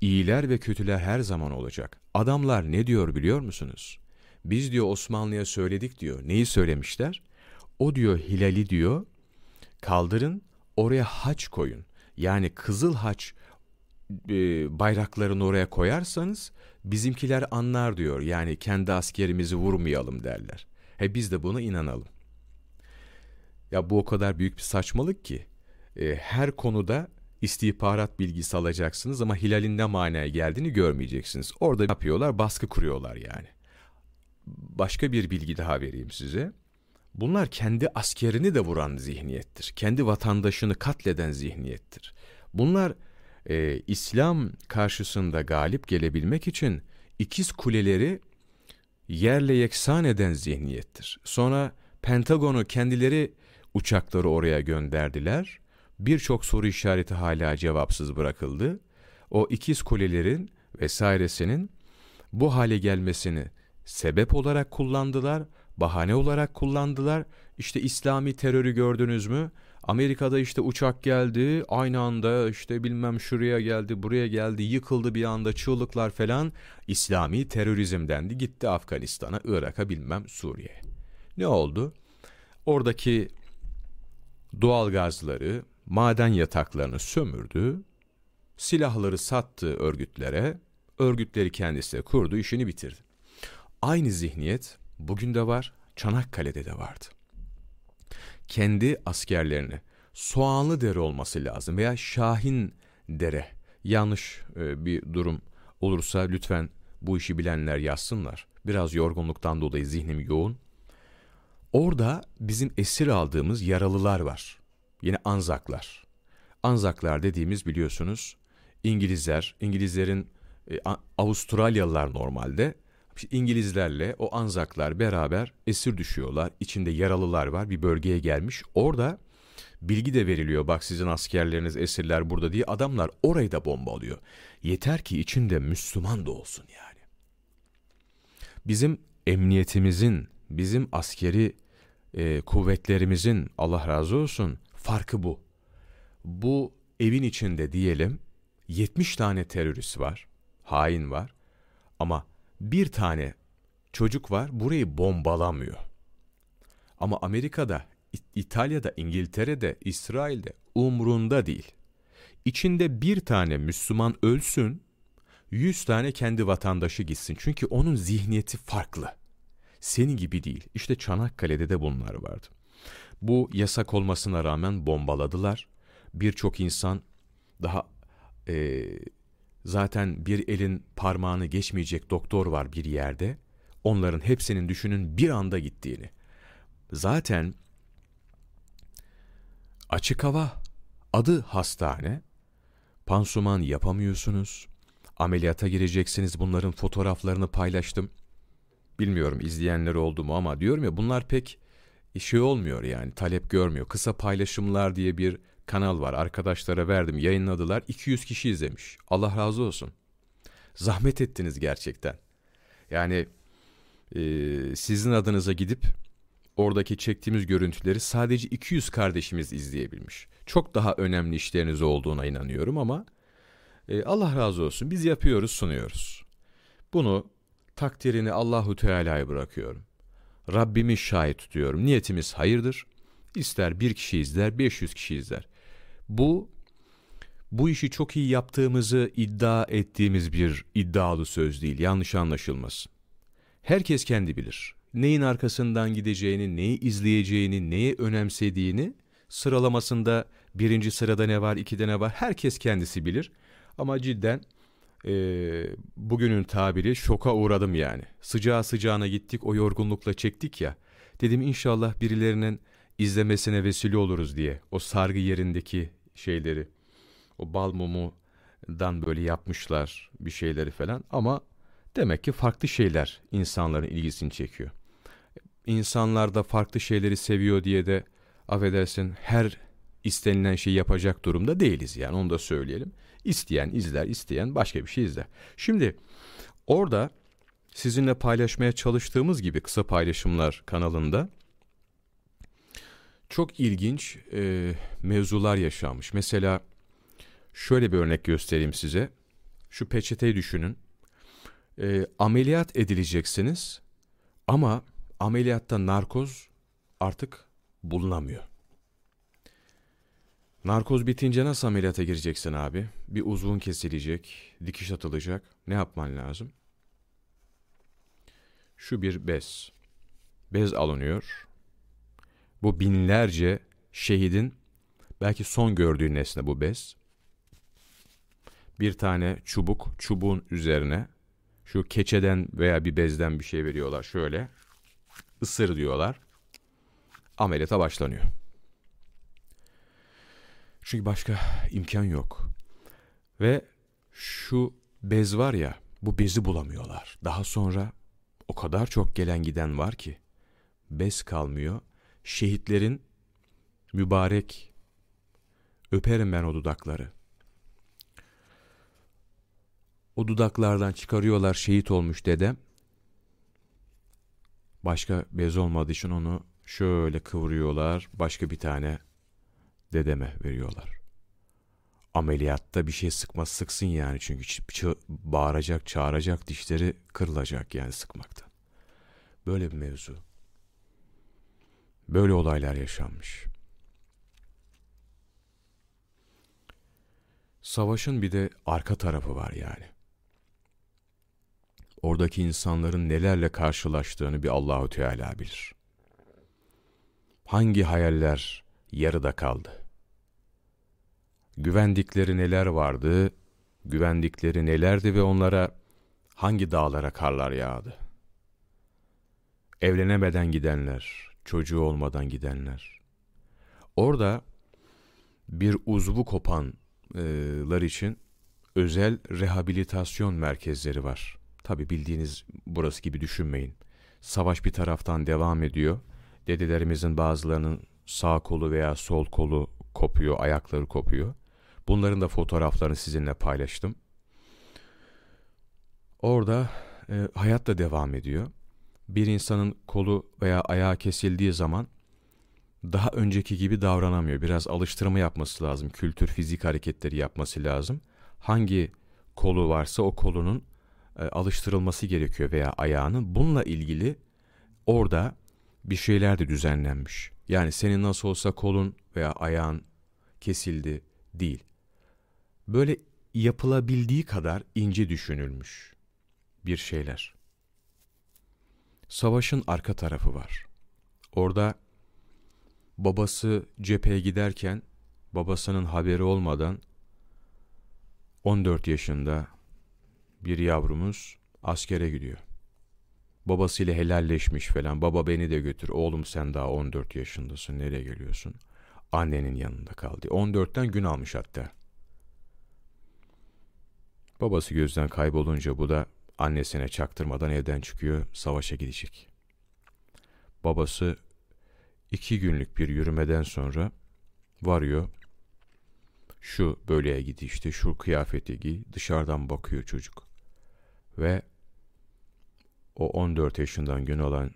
İyiler ve kötüler her zaman olacak. Adamlar ne diyor biliyor musunuz? Biz diyor Osmanlı'ya söyledik diyor. Neyi söylemişler? O diyor hilali diyor kaldırın oraya haç koyun. Yani kızıl haç e, bayraklarını oraya koyarsanız bizimkiler anlar diyor. Yani kendi askerimizi vurmayalım derler. He biz de buna inanalım. Ya bu o kadar büyük bir saçmalık ki e, her konuda istihbarat bilgisi alacaksınız ama hilalin ne manaya geldiğini görmeyeceksiniz. Orada yapıyorlar, baskı kuruyorlar yani. Başka bir bilgi daha vereyim size. Bunlar kendi askerini de vuran zihniyettir. Kendi vatandaşını katleden zihniyettir. Bunlar e, İslam karşısında galip gelebilmek için ikiz kuleleri yerle yeksan eden zihniyettir. Sonra Pentagon'u kendileri uçakları oraya gönderdiler. Birçok soru işareti hala cevapsız bırakıldı. O ikiz kulelerin vesairesinin bu hale gelmesini sebep olarak kullandılar, bahane olarak kullandılar. İşte İslami terörü gördünüz mü? Amerika'da işte uçak geldi, aynı anda işte bilmem şuraya geldi, buraya geldi, yıkıldı bir anda çığlıklar falan. İslami terörizm dendi, gitti Afganistan'a, Irak'a bilmem Suriye. Ne oldu? Oradaki doğal gazları, maden yataklarını sömürdü, silahları sattı örgütlere, örgütleri kendisi kurdu, işini bitirdi. Aynı zihniyet bugün de var, Çanakkale'de de vardı. Kendi askerlerini soğanlı dere olması lazım veya Şahin dere. Yanlış e, bir durum olursa lütfen bu işi bilenler yazsınlar. Biraz yorgunluktan dolayı zihnim yoğun. Orada bizim esir aldığımız yaralılar var. Yine Anzaklar. Anzaklar dediğimiz biliyorsunuz İngilizler, İngilizlerin e, Avustralyalılar normalde İngilizlerle o Anzaklar beraber esir düşüyorlar. İçinde yaralılar var. Bir bölgeye gelmiş. Orada bilgi de veriliyor. Bak sizin askerleriniz esirler burada diye adamlar orayı da bombalıyor. Yeter ki içinde Müslüman da olsun yani. Bizim emniyetimizin, bizim askeri e, kuvvetlerimizin Allah razı olsun farkı bu. Bu evin içinde diyelim 70 tane terörist var, hain var ama bir tane çocuk var burayı bombalamıyor. Ama Amerika'da, İtalya'da, İngiltere'de, İsrail'de umrunda değil. İçinde bir tane Müslüman ölsün, yüz tane kendi vatandaşı gitsin. Çünkü onun zihniyeti farklı. Senin gibi değil. İşte Çanakkale'de de bunlar vardı. Bu yasak olmasına rağmen bombaladılar. Birçok insan daha e, zaten bir elin parmağını geçmeyecek doktor var bir yerde. Onların hepsinin düşünün bir anda gittiğini. Zaten açık hava adı hastane. Pansuman yapamıyorsunuz. Ameliyata gireceksiniz. Bunların fotoğraflarını paylaştım. Bilmiyorum izleyenler oldu mu ama diyorum ya bunlar pek şey olmuyor yani talep görmüyor. Kısa paylaşımlar diye bir kanal var. Arkadaşlara verdim yayınladılar. 200 kişi izlemiş. Allah razı olsun. Zahmet ettiniz gerçekten. Yani e, sizin adınıza gidip oradaki çektiğimiz görüntüleri sadece 200 kardeşimiz izleyebilmiş. Çok daha önemli işleriniz olduğuna inanıyorum ama e, Allah razı olsun biz yapıyoruz sunuyoruz. Bunu takdirini Allahu Teala'ya bırakıyorum. Rabbimi şahit tutuyorum. Niyetimiz hayırdır. İster bir kişi izler, 500 kişi izler. Bu bu işi çok iyi yaptığımızı iddia ettiğimiz bir iddialı söz değil. Yanlış anlaşılmasın. Herkes kendi bilir. Neyin arkasından gideceğini, neyi izleyeceğini, neyi önemsediğini sıralamasında birinci sırada ne var, ikide ne var herkes kendisi bilir. Ama cidden e, bugünün tabiri şoka uğradım yani. Sıcağı sıcağına gittik o yorgunlukla çektik ya. Dedim inşallah birilerinin izlemesine vesile oluruz diye o sargı yerindeki şeyleri o bal mumundan böyle yapmışlar bir şeyleri falan ama demek ki farklı şeyler insanların ilgisini çekiyor. İnsanlar da farklı şeyleri seviyor diye de affedersin her istenilen şeyi yapacak durumda değiliz yani onu da söyleyelim. İsteyen izler, isteyen başka bir şey izler. Şimdi orada sizinle paylaşmaya çalıştığımız gibi kısa paylaşımlar kanalında çok ilginç e, mevzular yaşanmış. Mesela şöyle bir örnek göstereyim size. Şu peçeteyi düşünün. E, ameliyat edileceksiniz ama ameliyatta narkoz artık bulunamıyor. Narkoz bitince nasıl ameliyata gireceksin abi? Bir uzvun kesilecek, dikiş atılacak. Ne yapman lazım? Şu bir bez. Bez alınıyor. Bu binlerce şehidin belki son gördüğü nesne bu bez. Bir tane çubuk, çubuğun üzerine şu keçeden veya bir bezden bir şey veriyorlar şöyle. Isır diyorlar. Ameliyata başlanıyor. Çünkü başka imkan yok. Ve şu bez var ya, bu bezi bulamıyorlar. Daha sonra o kadar çok gelen giden var ki bez kalmıyor. Şehitlerin mübarek öperim ben o dudakları. O dudaklardan çıkarıyorlar şehit olmuş dedem. Başka bez olmadığı için onu şöyle kıvırıyorlar. Başka bir tane dedeme veriyorlar. Ameliyatta bir şey sıkmaz sıksın yani çünkü çı bağıracak, çağıracak, dişleri kırılacak yani sıkmaktan. Böyle bir mevzu. Böyle olaylar yaşanmış. Savaşın bir de arka tarafı var yani. Oradaki insanların nelerle karşılaştığını bir Allahu Teala bilir. Hangi hayaller yarıda kaldı? güvendikleri neler vardı, güvendikleri nelerdi ve onlara hangi dağlara karlar yağdı. Evlenemeden gidenler, çocuğu olmadan gidenler. Orada bir uzvu kopanlar için özel rehabilitasyon merkezleri var. Tabi bildiğiniz burası gibi düşünmeyin. Savaş bir taraftan devam ediyor. Dedelerimizin bazılarının sağ kolu veya sol kolu kopuyor, ayakları kopuyor. Bunların da fotoğraflarını sizinle paylaştım. Orada e, hayat da devam ediyor. Bir insanın kolu veya ayağı kesildiği zaman daha önceki gibi davranamıyor. Biraz alıştırma yapması lazım. Kültür, fizik hareketleri yapması lazım. Hangi kolu varsa o kolunun e, alıştırılması gerekiyor veya ayağının. Bununla ilgili orada bir şeyler de düzenlenmiş. Yani senin nasıl olsa kolun veya ayağın kesildi değil böyle yapılabildiği kadar ince düşünülmüş bir şeyler. Savaşın arka tarafı var. Orada babası cepheye giderken babasının haberi olmadan 14 yaşında bir yavrumuz askere gidiyor. Babasıyla helalleşmiş falan. Baba beni de götür. Oğlum sen daha 14 yaşındasın. Nereye geliyorsun? Annenin yanında kaldı. 14'ten gün almış hatta. Babası gözden kaybolunca bu da annesine çaktırmadan evden çıkıyor, savaşa gidecek. Babası iki günlük bir yürümeden sonra varıyor. Şu bölüye gidişti, şu kıyafeti giy, dışarıdan bakıyor çocuk. Ve o 14 yaşından gün olan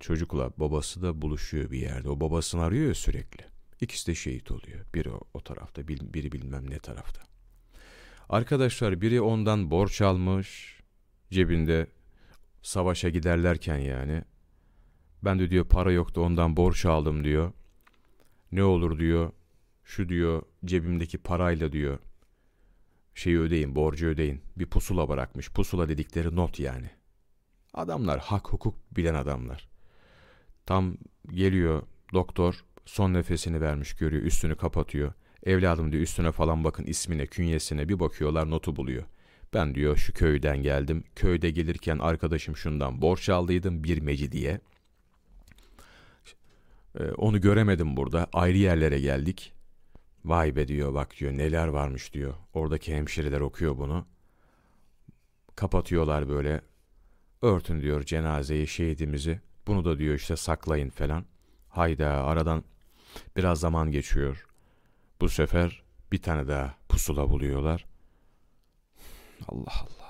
çocukla babası da buluşuyor bir yerde. O babasını arıyor ya sürekli. İkisi de şehit oluyor. Biri o tarafta, biri bilmem ne tarafta. Arkadaşlar biri ondan borç almış cebinde savaşa giderlerken yani. Ben de diyor para yoktu ondan borç aldım diyor. Ne olur diyor. Şu diyor cebimdeki parayla diyor. Şeyi ödeyin borcu ödeyin. Bir pusula bırakmış. Pusula dedikleri not yani. Adamlar hak hukuk bilen adamlar. Tam geliyor doktor son nefesini vermiş görüyor üstünü kapatıyor. Evladım diyor üstüne falan bakın ismine, künyesine bir bakıyorlar notu buluyor. Ben diyor şu köyden geldim. Köyde gelirken arkadaşım şundan borç aldıydım bir meci diye. Ee, onu göremedim burada. Ayrı yerlere geldik. Vay be diyor bak diyor neler varmış diyor. Oradaki hemşireler okuyor bunu. Kapatıyorlar böyle. Örtün diyor cenazeyi şehidimizi. Bunu da diyor işte saklayın falan. Hayda aradan biraz zaman geçiyor. Bu sefer bir tane daha pusula buluyorlar. Allah Allah.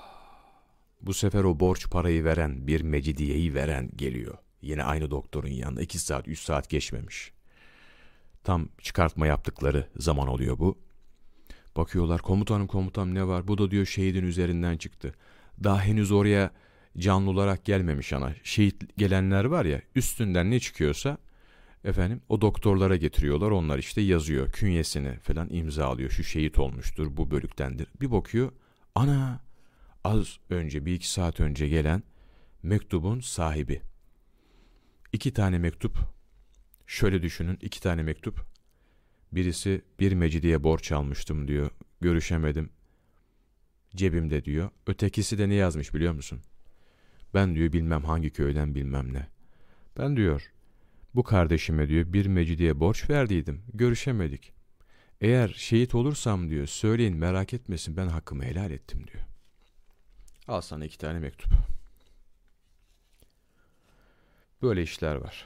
Bu sefer o borç parayı veren, bir mecidiyeyi veren geliyor. Yine aynı doktorun yanında. iki saat, üç saat geçmemiş. Tam çıkartma yaptıkları zaman oluyor bu. Bakıyorlar komutanım komutanım ne var? Bu da diyor şehidin üzerinden çıktı. Daha henüz oraya canlı olarak gelmemiş ana. Şehit gelenler var ya üstünden ne çıkıyorsa efendim o doktorlara getiriyorlar. Onlar işte yazıyor künyesini falan imzalıyor. Şu şehit olmuştur bu bölüktendir. Bir bakıyor ana az önce bir iki saat önce gelen mektubun sahibi. İki tane mektup şöyle düşünün iki tane mektup. Birisi bir mecidiye borç almıştım diyor görüşemedim. Cebimde diyor. Ötekisi de ne yazmış biliyor musun? Ben diyor bilmem hangi köyden bilmem ne. Ben diyor bu kardeşime diyor bir mecidiye borç verdiydim görüşemedik eğer şehit olursam diyor söyleyin merak etmesin ben hakkımı helal ettim diyor al sana iki tane mektup Böyle işler var.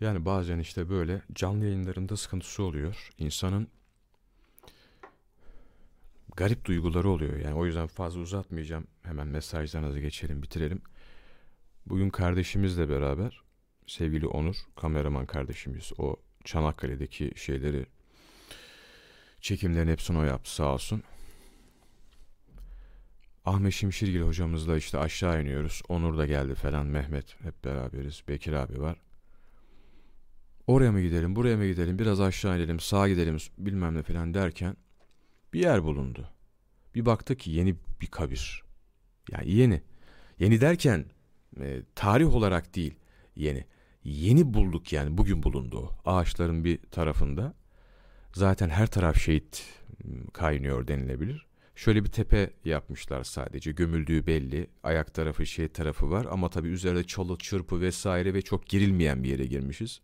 Yani bazen işte böyle canlı yayınlarında sıkıntısı oluyor. İnsanın garip duyguları oluyor. Yani o yüzden fazla uzatmayacağım. Hemen mesajlarınızı geçelim, bitirelim. Bugün kardeşimizle beraber sevgili Onur, kameraman kardeşimiz o Çanakkale'deki şeyleri çekimlerin hepsini o yaptı sağ olsun. Ahmet Şimşirgil hocamızla işte aşağı iniyoruz. Onur da geldi falan. Mehmet hep beraberiz. Bekir abi var. Oraya mı gidelim, buraya mı gidelim, biraz aşağı inelim, sağa gidelim bilmem ne falan derken bir yer bulundu. Bir baktık ki yeni bir kabir. Yani yeni. Yeni derken e, tarih olarak değil yeni. Yeni bulduk yani bugün bulundu. Ağaçların bir tarafında. Zaten her taraf şehit kaynıyor denilebilir. Şöyle bir tepe yapmışlar sadece. Gömüldüğü belli. Ayak tarafı şey tarafı var ama tabii üzerinde çalı çırpı vesaire ve çok girilmeyen bir yere girmişiz.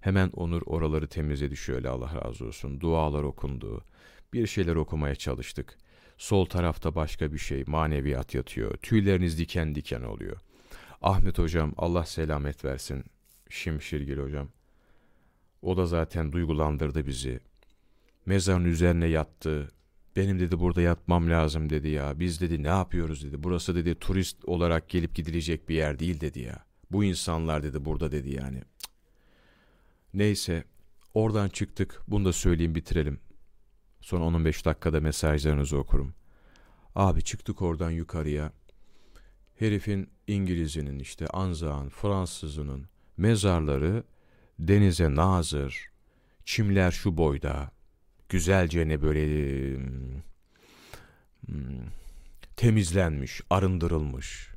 Hemen Onur oraları temizledi şöyle Allah razı olsun. Dualar okundu. Bir şeyler okumaya çalıştık. Sol tarafta başka bir şey maneviyat yatıyor. Tüyleriniz diken diken oluyor. Ahmet hocam Allah selamet versin. Şimşirgil hocam. O da zaten duygulandırdı bizi. Mezarın üzerine yattı. Benim dedi burada yatmam lazım dedi ya. Biz dedi ne yapıyoruz dedi. Burası dedi turist olarak gelip gidilecek bir yer değil dedi ya. Bu insanlar dedi burada dedi yani. Neyse oradan çıktık. Bunu da söyleyeyim bitirelim. Son 15 dakikada mesajlarınızı okurum. Abi çıktık oradan yukarıya. Herifin İngilizinin işte Anzağın, Fransızının mezarları denize nazır, çimler şu boyda, güzelce ne böyle hmm, temizlenmiş, arındırılmış.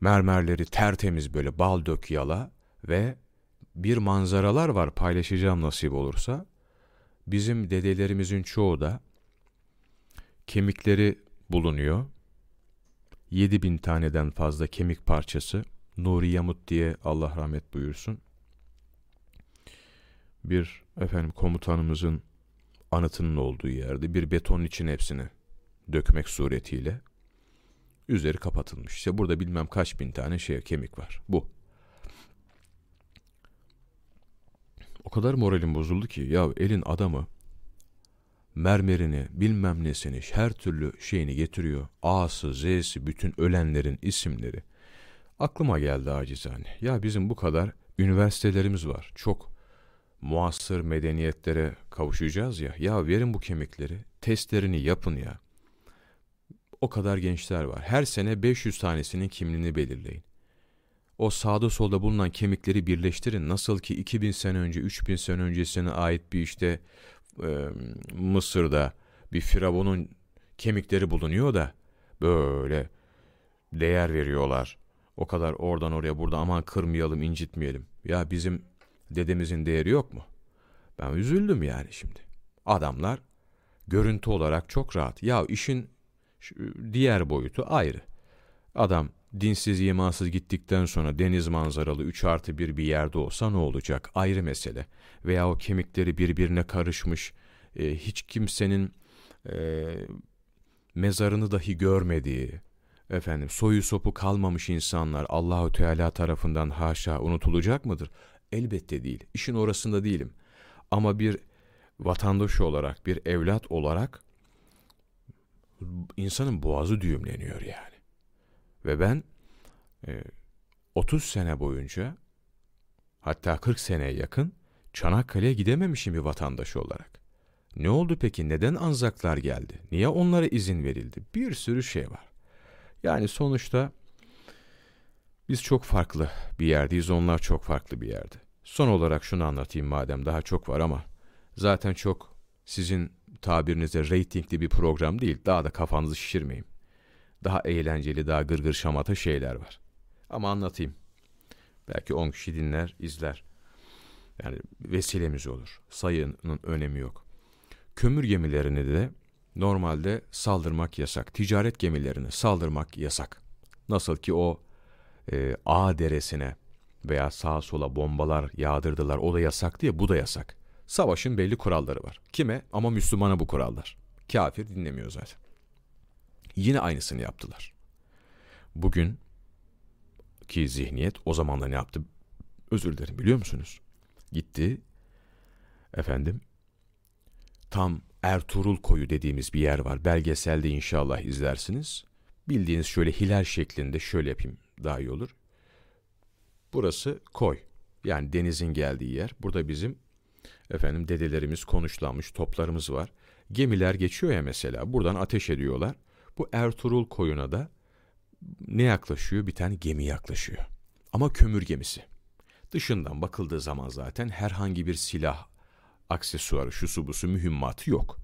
Mermerleri tertemiz böyle bal dök yala ve bir manzaralar var paylaşacağım nasip olursa. Bizim dedelerimizin çoğu da kemikleri bulunuyor. 7000 taneden fazla kemik parçası. Nuri Yamut diye Allah rahmet buyursun bir efendim komutanımızın anıtının olduğu yerde bir betonun için hepsini dökmek suretiyle üzeri kapatılmış. İşte burada bilmem kaç bin tane şey kemik var. Bu. O kadar moralim bozuldu ki ya elin adamı mermerini bilmem nesini her türlü şeyini getiriyor. A'sı Z'si bütün ölenlerin isimleri. Aklıma geldi acizane. Ya bizim bu kadar üniversitelerimiz var. Çok muasır medeniyetlere kavuşacağız ya. Ya verin bu kemikleri, testlerini yapın ya. O kadar gençler var. Her sene 500 tanesinin kimliğini belirleyin. O sağda solda bulunan kemikleri birleştirin. Nasıl ki 2000 sene önce, 3000 sene öncesine ait bir işte e, Mısır'da bir firavunun kemikleri bulunuyor da böyle değer veriyorlar. O kadar oradan oraya burada aman kırmayalım, incitmeyelim. Ya bizim dedemizin değeri yok mu? Ben üzüldüm yani şimdi. Adamlar görüntü olarak çok rahat. Ya işin diğer boyutu ayrı. Adam dinsiz imansız gittikten sonra deniz manzaralı 3 artı 1 bir yerde olsa ne olacak? Ayrı mesele. Veya o kemikleri birbirine karışmış, e, hiç kimsenin e, mezarını dahi görmediği, efendim soyu sopu kalmamış insanlar Allahü Teala tarafından haşa unutulacak mıdır? Elbette değil. İşin orasında değilim. Ama bir vatandaş olarak, bir evlat olarak insanın boğazı düğümleniyor yani. Ve ben e, 30 sene boyunca hatta 40 seneye yakın Çanakkale'ye gidememişim bir vatandaş olarak. Ne oldu peki? Neden Anzaklar geldi? Niye onlara izin verildi? Bir sürü şey var. Yani sonuçta biz çok farklı bir yerdeyiz, onlar çok farklı bir yerde. Son olarak şunu anlatayım madem daha çok var ama zaten çok sizin tabirinize reytingli bir program değil. Daha da kafanızı şişirmeyin. Daha eğlenceli, daha gırgır şamata şeyler var. Ama anlatayım. Belki 10 kişi dinler, izler. Yani vesilemiz olur. Sayının önemi yok. Kömür gemilerini de normalde saldırmak yasak. Ticaret gemilerini saldırmak yasak. Nasıl ki o e, A deresine veya sağa sola bombalar yağdırdılar o da yasak diye bu da yasak. Savaşın belli kuralları var. Kime? Ama Müslümana bu kurallar. Kafir dinlemiyor zaten. Yine aynısını yaptılar. Bugün ki zihniyet o zaman da ne yaptı? Özür dilerim biliyor musunuz? Gitti efendim tam Ertuğrul Koyu dediğimiz bir yer var. Belgeselde inşallah izlersiniz. Bildiğiniz şöyle hilal şeklinde şöyle yapayım daha iyi olur. Burası koy. Yani denizin geldiği yer. Burada bizim efendim dedelerimiz konuşlanmış toplarımız var. Gemiler geçiyor ya mesela. Buradan ateş ediyorlar. Bu Ertuğrul koyuna da ne yaklaşıyor? Bir tane gemi yaklaşıyor. Ama kömür gemisi. Dışından bakıldığı zaman zaten herhangi bir silah, aksesuarı, şusu busu mühimmatı yok.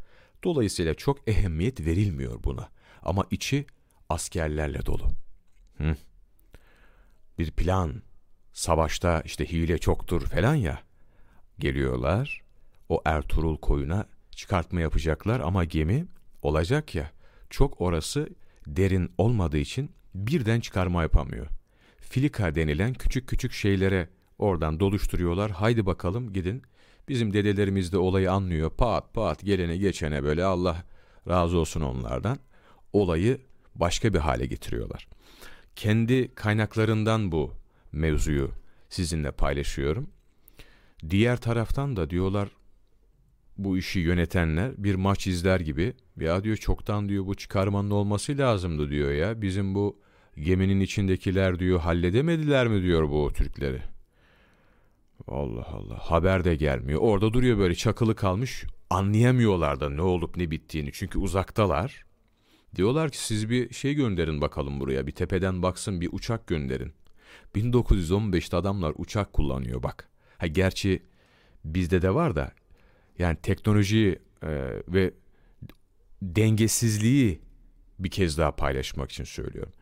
Dolayısıyla çok ehemmiyet verilmiyor buna. Ama içi askerlerle dolu. Hı. Bir plan, savaşta işte hile çoktur falan ya. Geliyorlar, o Ertuğrul koyuna çıkartma yapacaklar ama gemi olacak ya. Çok orası derin olmadığı için birden çıkarma yapamıyor. Filika denilen küçük küçük şeylere oradan doluşturuyorlar. Haydi bakalım gidin. Bizim dedelerimiz de olayı anlıyor. Pat pat gelene geçene böyle Allah razı olsun onlardan. Olayı başka bir hale getiriyorlar. Kendi kaynaklarından bu mevzuyu sizinle paylaşıyorum. Diğer taraftan da diyorlar bu işi yönetenler bir maç izler gibi ya diyor çoktan diyor bu çıkarmanın olması lazımdı diyor ya. Bizim bu geminin içindekiler diyor halledemediler mi diyor bu Türkleri. Allah Allah haber de gelmiyor. Orada duruyor böyle çakılı kalmış anlayamıyorlar da ne olup ne bittiğini çünkü uzaktalar. Diyorlar ki siz bir şey gönderin bakalım buraya bir tepeden baksın bir uçak gönderin. 1915'te adamlar uçak kullanıyor bak. Ha gerçi bizde de var da yani teknolojiyi e, ve dengesizliği bir kez daha paylaşmak için söylüyorum.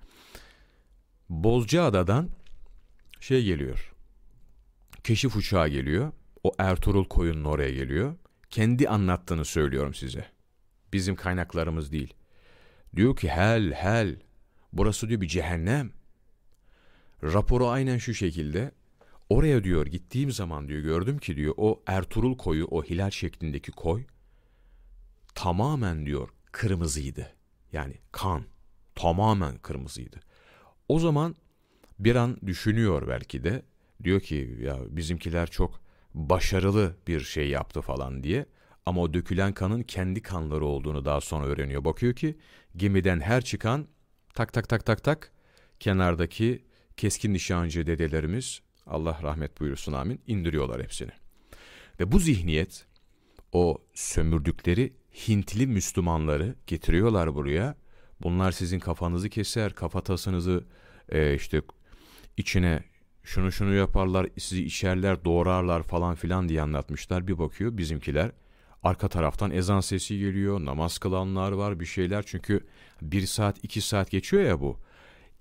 Bozcaada'dan şey geliyor. Keşif uçağı geliyor. O Ertuğrul koyunun oraya geliyor. Kendi anlattığını söylüyorum size. Bizim kaynaklarımız değil. Diyor ki hel hel. Burası diyor bir cehennem. Raporu aynen şu şekilde. Oraya diyor gittiğim zaman diyor gördüm ki diyor o Ertuğrul koyu o hilal şeklindeki koy tamamen diyor kırmızıydı. Yani kan tamamen kırmızıydı. O zaman bir an düşünüyor belki de diyor ki ya bizimkiler çok başarılı bir şey yaptı falan diye. Ama o dökülen kanın kendi kanları olduğunu daha sonra öğreniyor. Bakıyor ki gemiden her çıkan tak tak tak tak tak kenardaki keskin nişancı dedelerimiz Allah rahmet buyursun amin indiriyorlar hepsini. Ve bu zihniyet o sömürdükleri Hintli Müslümanları getiriyorlar buraya. Bunlar sizin kafanızı keser, kafatasınızı e, işte içine şunu şunu yaparlar, sizi içerler, doğrarlar falan filan diye anlatmışlar. Bir bakıyor bizimkiler arka taraftan ezan sesi geliyor, namaz kılanlar var bir şeyler. Çünkü bir saat iki saat geçiyor ya bu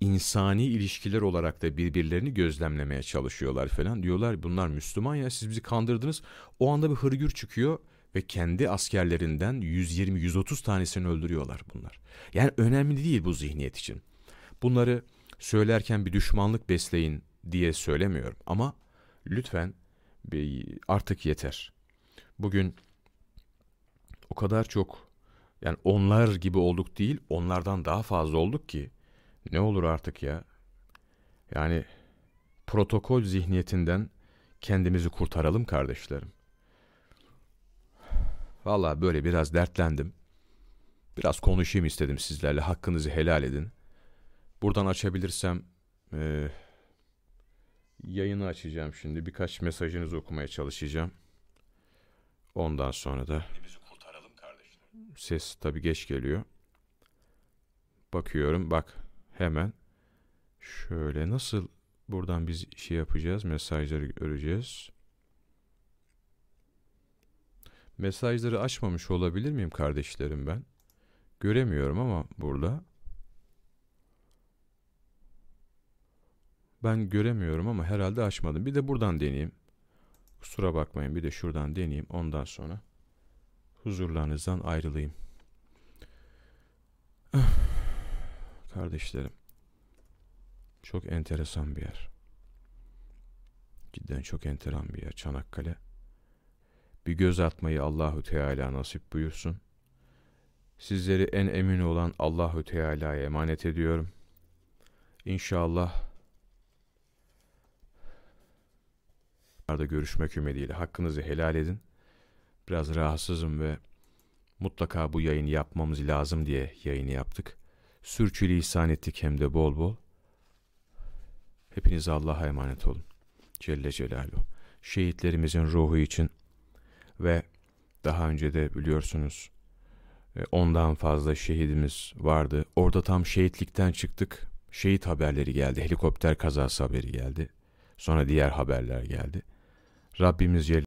insani ilişkiler olarak da birbirlerini gözlemlemeye çalışıyorlar falan. Diyorlar bunlar Müslüman ya siz bizi kandırdınız. O anda bir hırgür çıkıyor ve kendi askerlerinden 120-130 tanesini öldürüyorlar bunlar. Yani önemli değil bu zihniyet için. Bunları söylerken bir düşmanlık besleyin diye söylemiyorum ama lütfen artık yeter. Bugün o kadar çok yani onlar gibi olduk değil onlardan daha fazla olduk ki ne olur artık ya. Yani protokol zihniyetinden kendimizi kurtaralım kardeşlerim. Valla böyle biraz dertlendim. Biraz konuşayım istedim sizlerle. Hakkınızı helal edin. Buradan açabilirsem e, yayını açacağım şimdi. Birkaç mesajınızı okumaya çalışacağım. Ondan sonra da ses tabii geç geliyor. Bakıyorum bak hemen şöyle nasıl buradan biz şey yapacağız mesajları göreceğiz. Mesajları açmamış olabilir miyim kardeşlerim ben? Göremiyorum ama burada. Ben göremiyorum ama herhalde açmadım. Bir de buradan deneyeyim. Kusura bakmayın bir de şuradan deneyeyim. Ondan sonra huzurlarınızdan ayrılayım. Kardeşlerim. Çok enteresan bir yer. Cidden çok enteresan bir yer Çanakkale. Bir göz atmayı Allahu Teala nasip buyursun. Sizleri en emin olan Allahu Teala'ya emanet ediyorum. İnşallah da görüşmek ümidiyle hakkınızı helal edin. Biraz rahatsızım ve mutlaka bu yayını yapmamız lazım diye yayını yaptık. Sürçülisan ettik hem de bol bol. Hepinize Allah'a emanet olun. Celle Celaluhu. Şehitlerimizin ruhu için ve daha önce de biliyorsunuz e, ondan fazla şehidimiz vardı. Orada tam şehitlikten çıktık. Şehit haberleri geldi. Helikopter kazası haberi geldi. Sonra diğer haberler geldi. Rabbimiz Celle